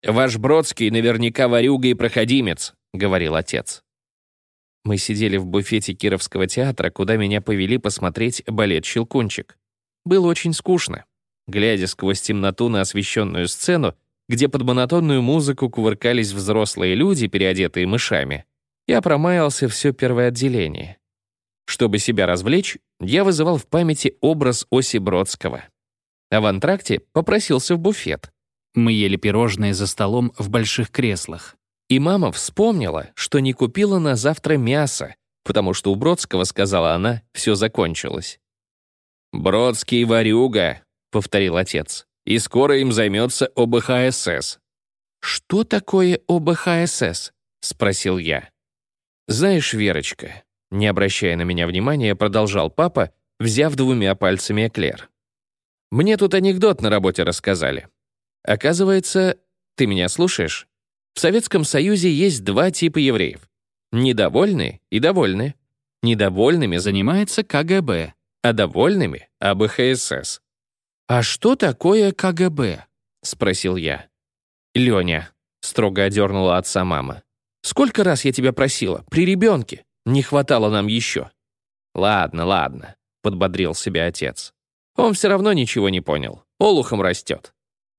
«Ваш Бродский наверняка ворюга и проходимец», — говорил отец. Мы сидели в буфете Кировского театра, куда меня повели посмотреть балет «Щелкунчик». Было очень скучно. Глядя сквозь темноту на освещенную сцену, где под монотонную музыку кувыркались взрослые люди, переодетые мышами, я промаялся все первое отделение. Чтобы себя развлечь, я вызывал в памяти образ Оси Бродского. А в антракте попросился в буфет. Мы ели пирожные за столом в больших креслах. И мама вспомнила, что не купила на завтра мясо, потому что у Бродского, сказала она, все закончилось. «Бродский ворюга», повторил отец. «И скоро им займется ОБХСС». «Что такое ОБХСС?» — спросил я. «Знаешь, Верочка», — не обращая на меня внимания, продолжал папа, взяв двумя пальцами эклер. «Мне тут анекдот на работе рассказали. Оказывается, ты меня слушаешь? В Советском Союзе есть два типа евреев. Недовольные и довольные. Недовольными занимается КГБ, а довольными — АБХСС. «А что такое КГБ?» — спросил я. «Леня», — строго одернула отца мама. «Сколько раз я тебя просила? При ребенке. Не хватало нам еще». «Ладно, ладно», — подбодрил себя отец. «Он все равно ничего не понял. Олухом растет.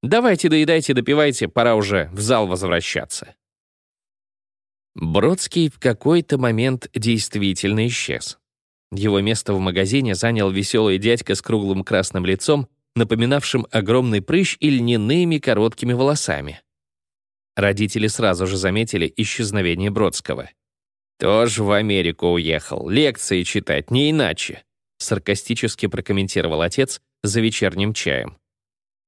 Давайте доедайте, допивайте, пора уже в зал возвращаться». Бродский в какой-то момент действительно исчез. Его место в магазине занял веселый дядька с круглым красным лицом напоминавшим огромный прыщ и льняными короткими волосами. Родители сразу же заметили исчезновение Бродского. «Тоже в Америку уехал, лекции читать, не иначе», саркастически прокомментировал отец за вечерним чаем.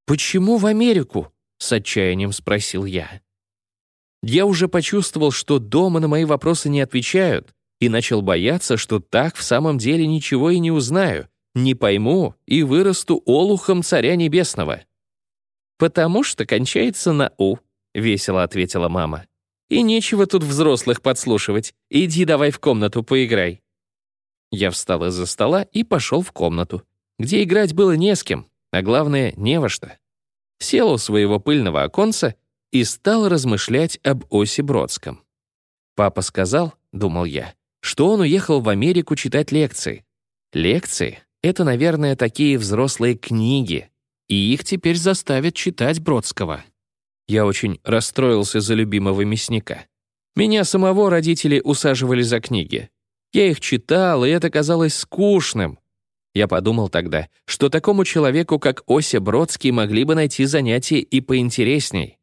«Почему в Америку?» — с отчаянием спросил я. Я уже почувствовал, что дома на мои вопросы не отвечают, и начал бояться, что так в самом деле ничего и не узнаю, не пойму и вырасту олухом Царя Небесного». «Потому что кончается на «у», — весело ответила мама. «И нечего тут взрослых подслушивать. Иди давай в комнату поиграй». Я встал из-за стола и пошел в комнату, где играть было не с кем, а главное, не во что. Сел у своего пыльного оконца и стал размышлять об Осе Бродском. Папа сказал, думал я, что он уехал в Америку читать лекции. Лекции это, наверное, такие взрослые книги, и их теперь заставят читать Бродского. Я очень расстроился за любимого мясника. Меня самого родители усаживали за книги. Я их читал, и это казалось скучным. Я подумал тогда, что такому человеку, как Ося Бродский, могли бы найти занятия и поинтересней.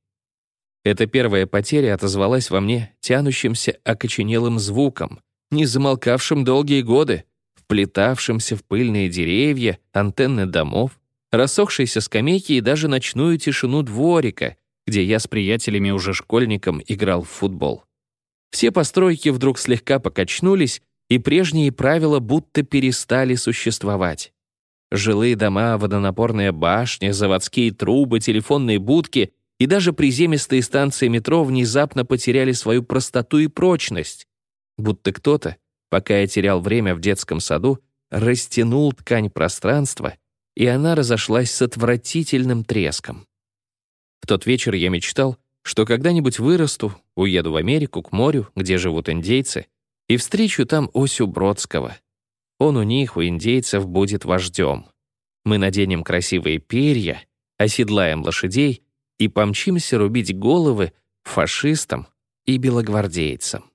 Эта первая потеря отозвалась во мне тянущимся окоченелым звуком, не замолкавшим долгие годы, вплетавшимся в пыльные деревья, антенны домов, рассохшиеся скамейки и даже ночную тишину дворика, где я с приятелями уже школьником играл в футбол. Все постройки вдруг слегка покачнулись, и прежние правила будто перестали существовать. Жилые дома, водонапорная башня, заводские трубы, телефонные будки и даже приземистые станции метро внезапно потеряли свою простоту и прочность, будто кто-то, пока я терял время в детском саду, растянул ткань пространства, и она разошлась с отвратительным треском. В тот вечер я мечтал, что когда-нибудь вырасту, уеду в Америку, к морю, где живут индейцы, и встречу там Осю Бродского. Он у них, у индейцев, будет вождем. Мы наденем красивые перья, оседлаем лошадей и помчимся рубить головы фашистам и белогвардейцам.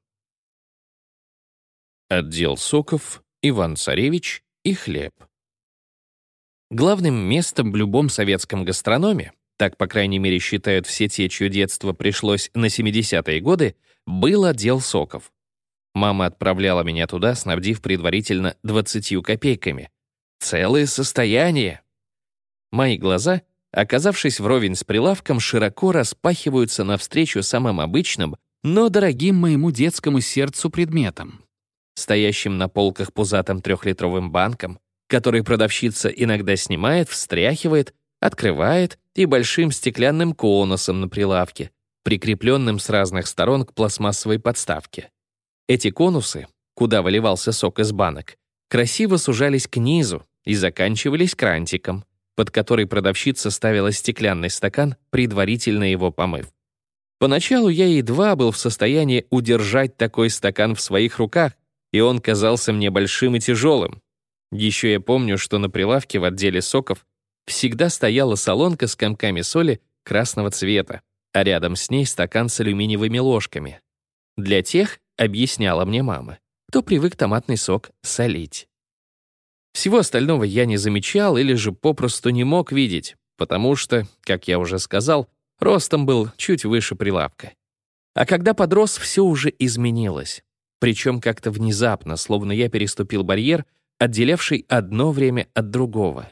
Отдел соков, Иван-Царевич и хлеб. Главным местом в любом советском гастрономе, так, по крайней мере, считают все те, чье детство пришлось на 70-е годы, был отдел соков. Мама отправляла меня туда, снабдив предварительно 20 копейками. Целое состояние! Мои глаза, оказавшись вровень с прилавком, широко распахиваются навстречу самым обычным, но дорогим моему детскому сердцу предметам. Стоящим на полках пузатым трехлитровым банком, который продавщица иногда снимает, встряхивает, открывает и большим стеклянным конусом на прилавке, прикрепленным с разных сторон к пластмассовой подставке. Эти конусы, куда выливался сок из банок, красиво сужались к низу и заканчивались крантиком, под который продавщица ставила стеклянный стакан, предварительно его помыв. Поначалу я едва был в состоянии удержать такой стакан в своих руках, и он казался мне большим и тяжелым. Еще я помню, что на прилавке в отделе соков всегда стояла солонка с комками соли красного цвета, а рядом с ней стакан с алюминиевыми ложками. Для тех, объясняла мне мама, кто привык томатный сок солить. Всего остального я не замечал или же попросту не мог видеть, потому что, как я уже сказал, ростом был чуть выше прилавка. А когда подрос, все уже изменилось. Причем как-то внезапно, словно я переступил барьер, отделявший одно время от другого.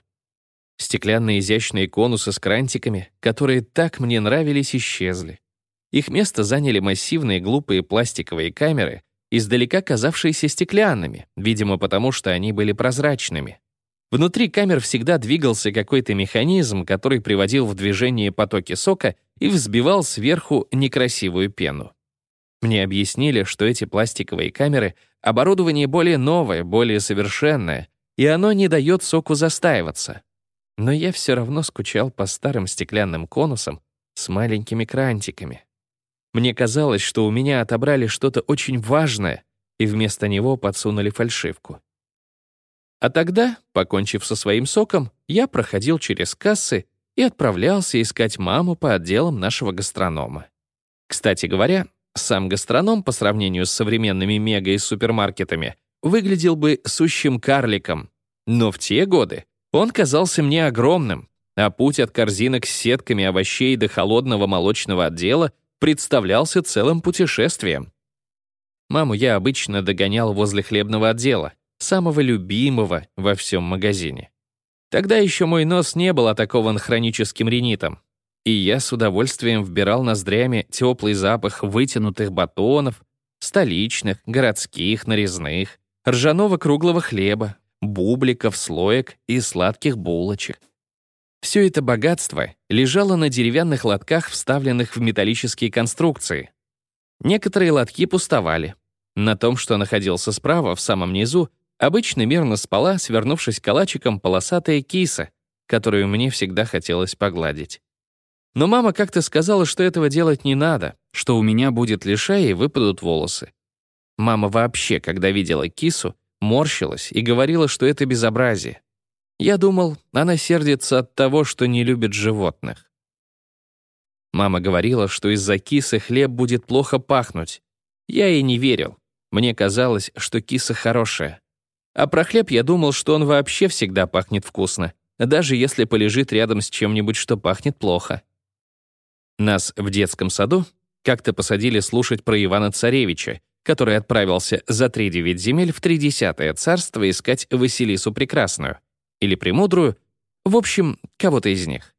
Стеклянные изящные конусы с крантиками, которые так мне нравились, исчезли. Их место заняли массивные глупые пластиковые камеры, издалека казавшиеся стеклянными, видимо, потому что они были прозрачными. Внутри камер всегда двигался какой-то механизм, который приводил в движение потоки сока и взбивал сверху некрасивую пену. Мне объяснили, что эти пластиковые камеры — оборудование более новое, более совершенное, и оно не дает соку застаиваться. Но я все равно скучал по старым стеклянным конусам с маленькими крантиками. Мне казалось, что у меня отобрали что-то очень важное, и вместо него подсунули фальшивку. А тогда, покончив со своим соком, я проходил через кассы и отправлялся искать маму по отделам нашего гастронома. Кстати говоря, сам гастроном по сравнению с современными мега и супермаркетами выглядел бы сущим карликом, но в те годы он казался мне огромным, а путь от корзинок с сетками овощей до холодного молочного отдела представлялся целым путешествием. Маму я обычно догонял возле хлебного отдела, самого любимого во всем магазине. Тогда еще мой нос не был атакован хроническим ринитом, и я с удовольствием вбирал ноздрями теплый запах вытянутых батонов, столичных, городских, нарезных, ржаного круглого хлеба, бубликов, слоек и сладких булочек. Все это богатство лежало на деревянных лотках, вставленных в металлические конструкции. Некоторые лотки пустовали. На том, что находился справа, в самом низу, обычно мирно спала, свернувшись калачиком, полосатая киса, которую мне всегда хотелось погладить. Но мама как-то сказала, что этого делать не надо, что у меня будет лишай и выпадут волосы. Мама вообще, когда видела кису, морщилась и говорила, что это безобразие. Я думал, она сердится от того, что не любит животных. Мама говорила, что из-за кисы хлеб будет плохо пахнуть. Я ей не верил. Мне казалось, что киса хорошая. А про хлеб я думал, что он вообще всегда пахнет вкусно, даже если полежит рядом с чем-нибудь, что пахнет плохо. Нас в детском саду как-то посадили слушать про Ивана Царевича, который отправился за три девять земель в тридесятое царство искать Василису Прекрасную или Премудрую, в общем, кого-то из них.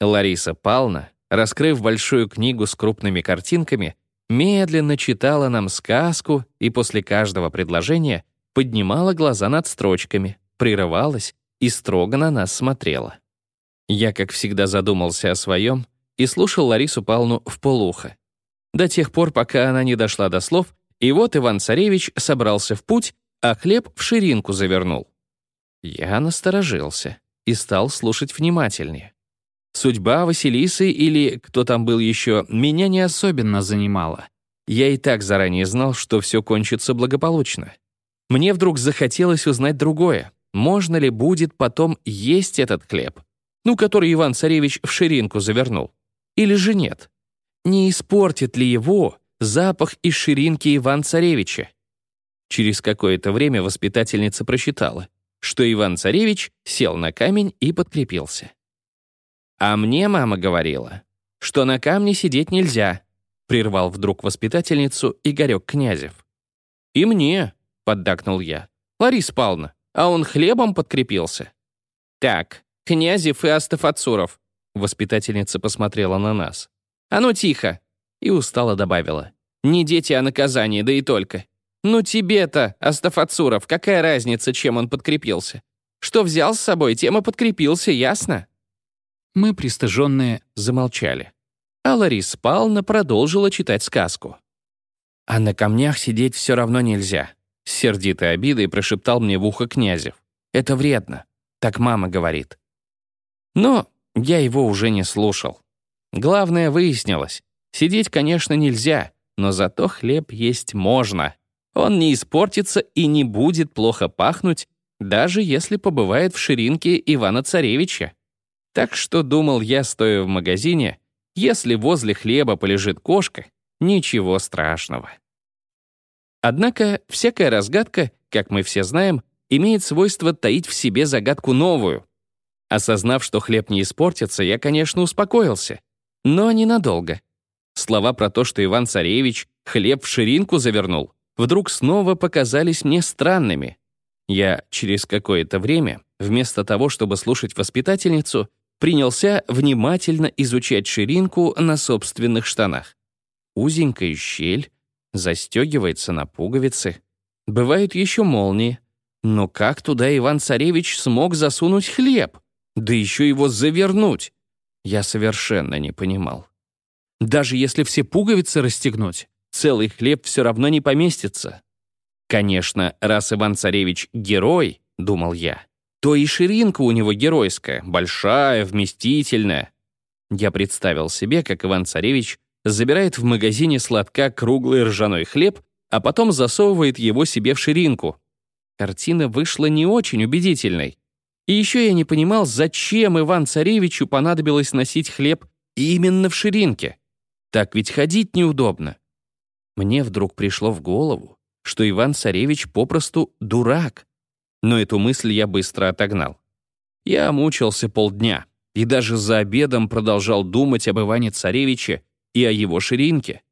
Лариса Пална, раскрыв большую книгу с крупными картинками, медленно читала нам сказку и после каждого предложения поднимала глаза над строчками, прерывалась и строго на нас смотрела. Я, как всегда, задумался о своем и слушал Ларису Павловну в полухо. До тех пор, пока она не дошла до слов, и вот Иван-Царевич собрался в путь, а хлеб в ширинку завернул. Я насторожился и стал слушать внимательнее. Судьба Василисы или кто там был еще, меня не особенно занимала. Я и так заранее знал, что все кончится благополучно. Мне вдруг захотелось узнать другое. Можно ли будет потом есть этот хлеб? Ну, который Иван-Царевич в ширинку завернул. Или же нет? Не испортит ли его запах из ширинки Иван-Царевича? Через какое-то время воспитательница прочитала, что Иван-Царевич сел на камень и подкрепился. «А мне мама говорила, что на камне сидеть нельзя», прервал вдруг воспитательницу Игорек Князев. «И мне», — поддакнул я. «Лариса Павловна, а он хлебом подкрепился?» «Так, Князев и Астафацуров», — воспитательница посмотрела на нас. «А ну тихо!» И устало добавила. «Не дети, а наказание, да и только. Ну тебе-то, Астафацуров, какая разница, чем он подкрепился? Что взял с собой, тем и подкрепился, ясно?» Мы, пристыженные, замолчали. А Лариса Павловна продолжила читать сказку. «А на камнях сидеть все равно нельзя», — с сердитой обидой прошептал мне в ухо Князев. «Это вредно. Так мама говорит». Но я его уже не слушал. Главное выяснилось. Сидеть, конечно, нельзя, но зато хлеб есть можно. Он не испортится и не будет плохо пахнуть, даже если побывает в ширинке Ивана Царевича. Так что думал я, стоя в магазине, если возле хлеба полежит кошка, ничего страшного. Однако всякая разгадка, как мы все знаем, имеет свойство таить в себе загадку новую. Осознав, что хлеб не испортится, я, конечно, успокоился. Но ненадолго. Слова про то, что Иван-Царевич хлеб в ширинку завернул, вдруг снова показались мне странными. Я через какое-то время, вместо того, чтобы слушать воспитательницу, принялся внимательно изучать ширинку на собственных штанах. Узенькая щель, застегивается на пуговицы. Бывают еще молнии. Но как туда Иван-Царевич смог засунуть хлеб? Да еще его завернуть? Я совершенно не понимал. Даже если все пуговицы расстегнуть, целый хлеб все равно не поместится. Конечно, раз Иван-Царевич — герой, думал я, то и ширинка у него геройская, большая, вместительная. Я представил себе, как Иван-Царевич забирает в магазине сладка круглый ржаной хлеб, а потом засовывает его себе в ширинку. Картина вышла не очень убедительной. И еще я не понимал, зачем Иван-Царевичу понадобилось носить хлеб именно в ширинке. Так ведь ходить неудобно. Мне вдруг пришло в голову, что Иван-Царевич попросту дурак но эту мысль я быстро отогнал. Я мучился полдня и даже за обедом продолжал думать об Иване Царевиче и о его ширинке.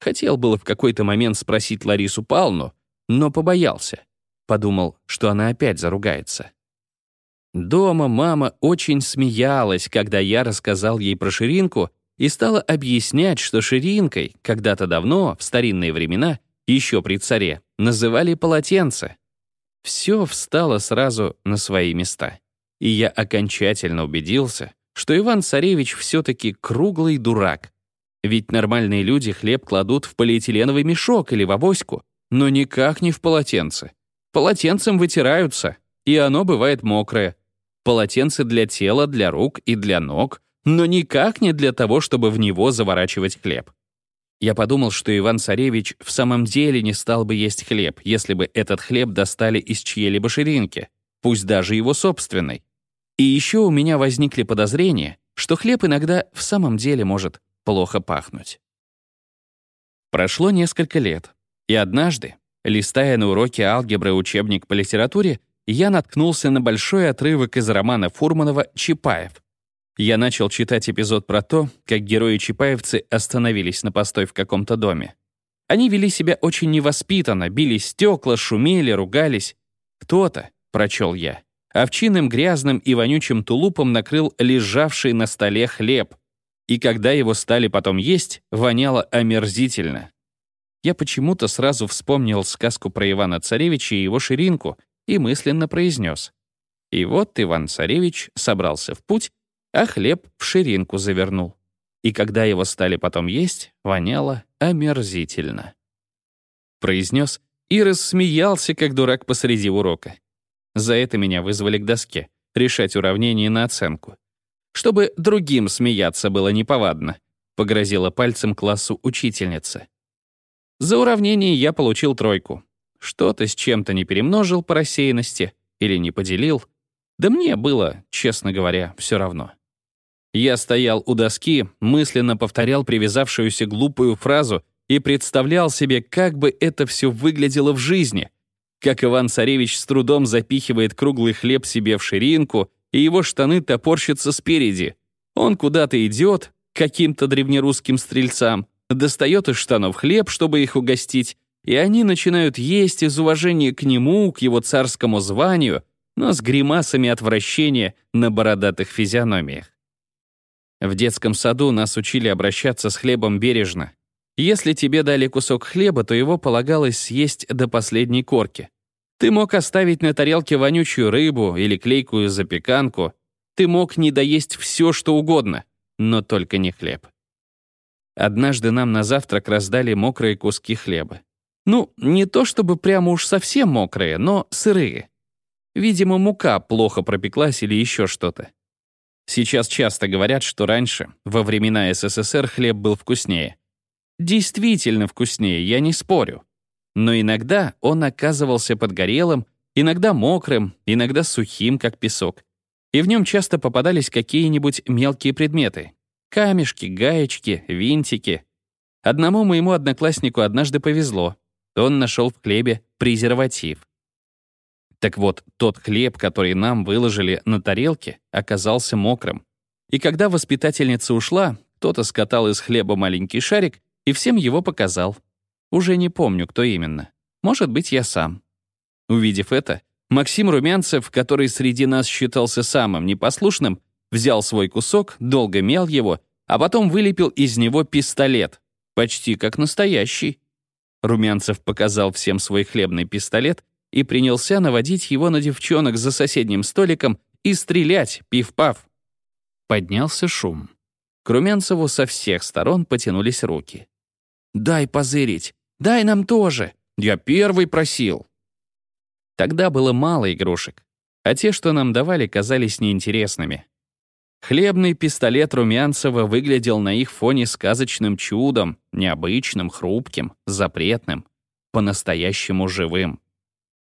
Хотел было в какой-то момент спросить Ларису Павловну, но побоялся. Подумал, что она опять заругается. Дома мама очень смеялась, когда я рассказал ей про ширинку и стала объяснять, что ширинкой когда-то давно, в старинные времена, еще при царе, называли полотенце. Все встало сразу на свои места. И я окончательно убедился, что Иван-Царевич все-таки круглый дурак. Ведь нормальные люди хлеб кладут в полиэтиленовый мешок или в авоську, но никак не в полотенце. Полотенцем вытираются, и оно бывает мокрое. Полотенце для тела, для рук и для ног, но никак не для того, чтобы в него заворачивать хлеб. Я подумал, что Иван-Царевич в самом деле не стал бы есть хлеб, если бы этот хлеб достали из чьей-либо ширинки, пусть даже его собственной. И еще у меня возникли подозрения, что хлеб иногда в самом деле может плохо пахнуть. Прошло несколько лет, и однажды Листая на уроке алгебры учебник по литературе, я наткнулся на большой отрывок из романа Фурманова «Чапаев». Я начал читать эпизод про то, как герои-чапаевцы остановились на постой в каком-то доме. Они вели себя очень невоспитанно, били стекла, шумели, ругались. Кто-то, прочел я, овчиным грязным и вонючим тулупом накрыл лежавший на столе хлеб. И когда его стали потом есть, воняло омерзительно. Я почему-то сразу вспомнил сказку про Ивана-Царевича и его ширинку и мысленно произнес. И вот Иван-Царевич собрался в путь, а хлеб в ширинку завернул. И когда его стали потом есть, воняло омерзительно. Произнес и рассмеялся, как дурак посреди урока. За это меня вызвали к доске, решать уравнение на оценку. Чтобы другим смеяться было неповадно, погрозила пальцем классу учительница. За уравнение я получил тройку. Что-то с чем-то не перемножил по рассеянности или не поделил. Да мне было, честно говоря, все равно. Я стоял у доски, мысленно повторял привязавшуюся глупую фразу и представлял себе, как бы это все выглядело в жизни — как Иван-Царевич с трудом запихивает круглый хлеб себе в ширинку, и его штаны топорщатся спереди. Он куда-то идет, каким-то древнерусским стрельцам, достает из штанов хлеб, чтобы их угостить, и они начинают есть из уважения к нему, к его царскому званию, но с гримасами отвращения на бородатых физиономиях. В детском саду нас учили обращаться с хлебом бережно, если тебе дали кусок хлеба, то его полагалось съесть до последней корки. Ты мог оставить на тарелке вонючую рыбу или клейкую запеканку. Ты мог не доесть все, что угодно, но только не хлеб. Однажды нам на завтрак раздали мокрые куски хлеба. Ну, не то чтобы прямо уж совсем мокрые, но сырые. Видимо, мука плохо пропеклась или еще что-то. Сейчас часто говорят, что раньше, во времена СССР, хлеб был вкуснее действительно вкуснее, я не спорю. Но иногда он оказывался подгорелым, иногда мокрым, иногда сухим, как песок. И в нем часто попадались какие-нибудь мелкие предметы. Камешки, гаечки, винтики. Одному моему однокласснику однажды повезло. Он нашел в хлебе презерватив. Так вот, тот хлеб, который нам выложили на тарелке, оказался мокрым. И когда воспитательница ушла, кто-то скатал из хлеба маленький шарик и всем его показал. Уже не помню, кто именно. Может быть, я сам. Увидев это, Максим Румянцев, который среди нас считался самым непослушным, взял свой кусок, долго мел его, а потом вылепил из него пистолет, почти как настоящий. Румянцев показал всем свой хлебный пистолет и принялся наводить его на девчонок за соседним столиком и стрелять, пив-пав. Поднялся шум. К Румянцеву со всех сторон потянулись руки. «Дай позырить! Дай нам тоже! Я первый просил!» Тогда было мало игрушек, а те, что нам давали, казались неинтересными. Хлебный пистолет Румянцева выглядел на их фоне сказочным чудом, необычным, хрупким, запретным, по-настоящему живым.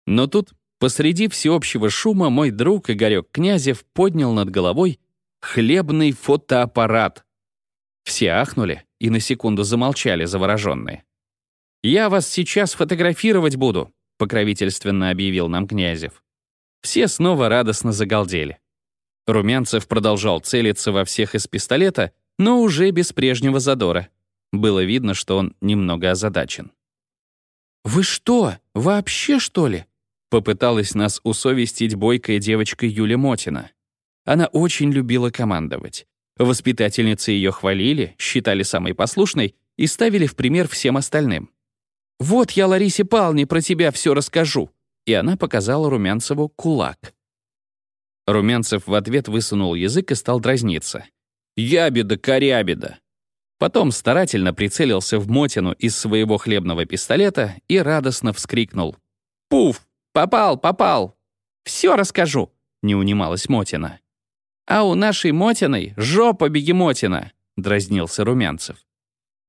Но тут, посреди всеобщего шума, мой друг Игорек Князев поднял над головой хлебный фотоаппарат. Все ахнули и на секунду замолчали завороженные. «Я вас сейчас фотографировать буду», — покровительственно объявил нам Князев. Все снова радостно загалдели. Румянцев продолжал целиться во всех из пистолета, но уже без прежнего задора. Было видно, что он немного озадачен. «Вы что, вообще, что ли?» Попыталась нас усовестить бойкая девочка Юля Мотина. Она очень любила командовать. Воспитательницы ее хвалили, считали самой послушной и ставили в пример всем остальным. «Вот я Ларисе Павловне про тебя все расскажу», и она показала Румянцеву кулак. Румянцев в ответ высунул язык и стал дразниться. «Ябеда-корябеда!» Потом старательно прицелился в Мотину из своего хлебного пистолета и радостно вскрикнул. «Пуф! Попал, попал! Все расскажу!» — не унималась Мотина. «А у нашей Мотиной жопа бегемотина!» — дразнился Румянцев.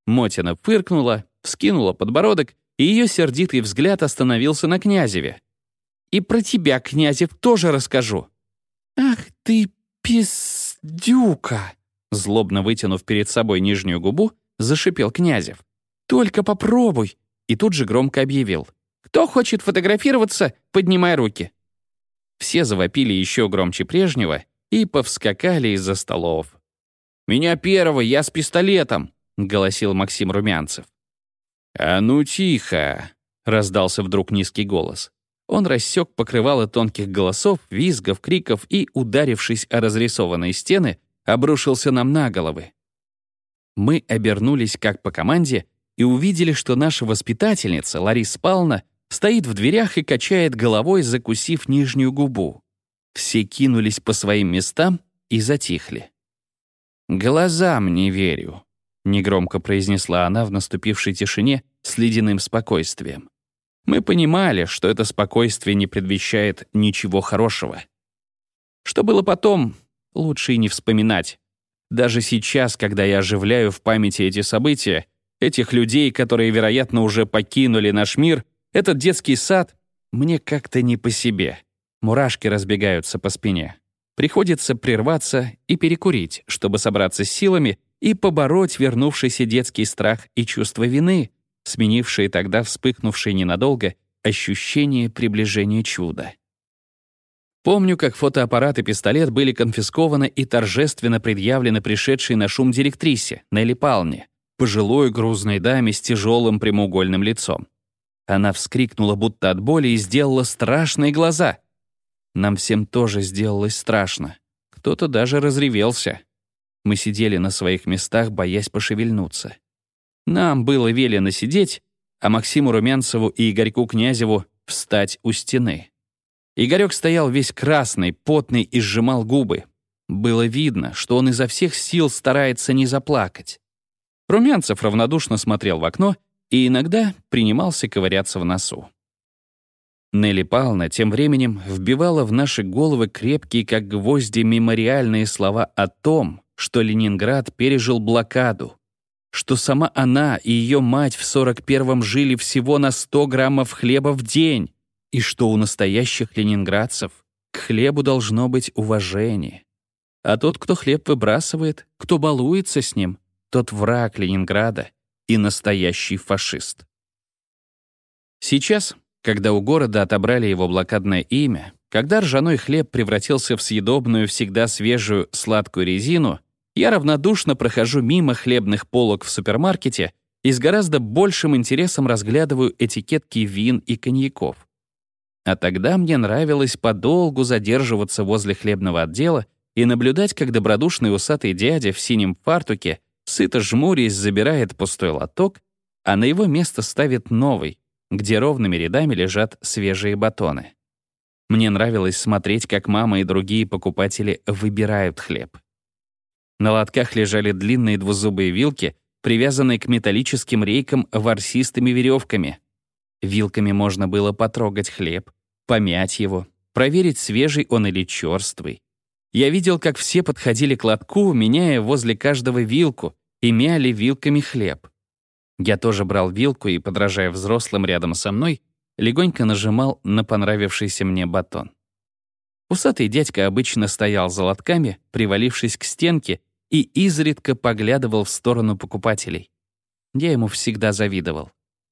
Мотина фыркнула, вскинула подбородок, и ее сердитый взгляд остановился на Князеве. «И про тебя, Князев, тоже расскажу». «Ах ты пиздюка!» Злобно вытянув перед собой нижнюю губу, зашипел Князев. «Только попробуй!» И тут же громко объявил. Кто хочет фотографироваться, поднимай руки». Все завопили еще громче прежнего и повскакали из-за столов. «Меня первого, я с пистолетом!» — голосил Максим Румянцев. «А ну тихо!» — раздался вдруг низкий голос. Он рассек покрывало тонких голосов, визгов, криков и, ударившись о разрисованные стены, обрушился нам на головы. Мы обернулись как по команде и увидели, что наша воспитательница, Лариса Павловна, стоит в дверях и качает головой, закусив нижнюю губу. Все кинулись по своим местам и затихли. «Глазам не верю», — негромко произнесла она в наступившей тишине с ледяным спокойствием. Мы понимали, что это спокойствие не предвещает ничего хорошего. Что было потом, лучше и не вспоминать. Даже сейчас, когда я оживляю в памяти эти события, этих людей, которые, вероятно, уже покинули наш мир, этот детский сад, мне как-то не по себе. Мурашки разбегаются по спине. Приходится прерваться и перекурить, чтобы собраться с силами и побороть вернувшийся детский страх и чувство вины, сменившие тогда вспыхнувшие ненадолго ощущение приближения чуда. Помню, как фотоаппарат и пистолет были конфискованы и торжественно предъявлены пришедшей на шум директрисе, Нелли Палне, пожилой грузной даме с тяжелым прямоугольным лицом. Она вскрикнула будто от боли и сделала страшные глаза. Нам всем тоже сделалось страшно. Кто-то даже разревелся. Мы сидели на своих местах, боясь пошевельнуться. Нам было велено сидеть, а Максиму Румянцеву и Игорьку Князеву встать у стены. Игорек стоял весь красный, потный и сжимал губы. Было видно, что он изо всех сил старается не заплакать. Румянцев равнодушно смотрел в окно и иногда принимался ковыряться в носу. Нелли Павловна тем временем вбивала в наши головы крепкие, как гвозди, мемориальные слова о том, что Ленинград пережил блокаду, что сама она и ее мать в 41-м жили всего на 100 граммов хлеба в день, и что у настоящих ленинградцев к хлебу должно быть уважение. А тот, кто хлеб выбрасывает, кто балуется с ним, тот враг Ленинграда и настоящий фашист. Сейчас, когда у города отобрали его блокадное имя, когда ржаной хлеб превратился в съедобную, всегда свежую, сладкую резину, я равнодушно прохожу мимо хлебных полок в супермаркете и с гораздо большим интересом разглядываю этикетки вин и коньяков. А тогда мне нравилось подолгу задерживаться возле хлебного отдела и наблюдать, как добродушный усатый дядя в синем фартуке, сыто жмурясь, забирает пустой лоток, а на его место ставит новый, где ровными рядами лежат свежие батоны. Мне нравилось смотреть, как мама и другие покупатели выбирают хлеб. На лотках лежали длинные двузубые вилки, привязанные к металлическим рейкам ворсистыми веревками. Вилками можно было потрогать хлеб, помять его, проверить, свежий он или черствый. Я видел, как все подходили к лотку, меняя возле каждого вилку, и мяли вилками хлеб. Я тоже брал вилку и, подражая взрослым рядом со мной, легонько нажимал на понравившийся мне батон. Усатый дядька обычно стоял за лотками, привалившись к стенке и изредка поглядывал в сторону покупателей. Я ему всегда завидовал.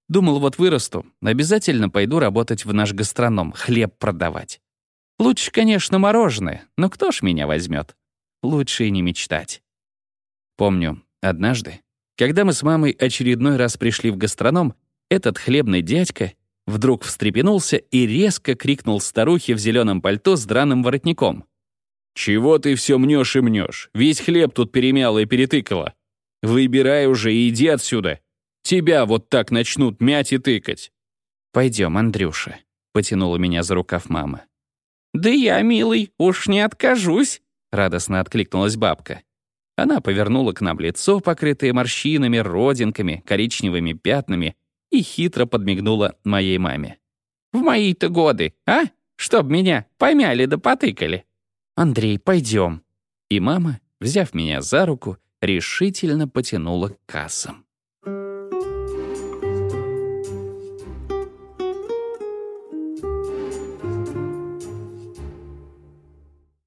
Думал, вот вырасту, обязательно пойду работать в наш гастроном, хлеб продавать. Лучше, конечно, мороженое, но кто ж меня возьмет? Лучше и не мечтать. Помню, однажды, когда мы с мамой очередной раз пришли в гастроном, этот хлебный дядька вдруг встрепенулся и резко крикнул старухе в зеленом пальто с драным воротником. «Чего ты все мнешь и мнешь? Весь хлеб тут перемяло и перетыкало. Выбирай уже и иди отсюда. Тебя вот так начнут мять и тыкать». «Пойдем, Андрюша», — потянула меня за рукав мама. «Да я, милый, уж не откажусь», — радостно откликнулась бабка. Она повернула к нам лицо, покрытое морщинами, родинками, коричневыми пятнами, и хитро подмигнула моей маме. «В мои-то годы, а? Чтоб меня помяли да потыкали». «Андрей, пойдем». И мама, взяв меня за руку, решительно потянула к кассам.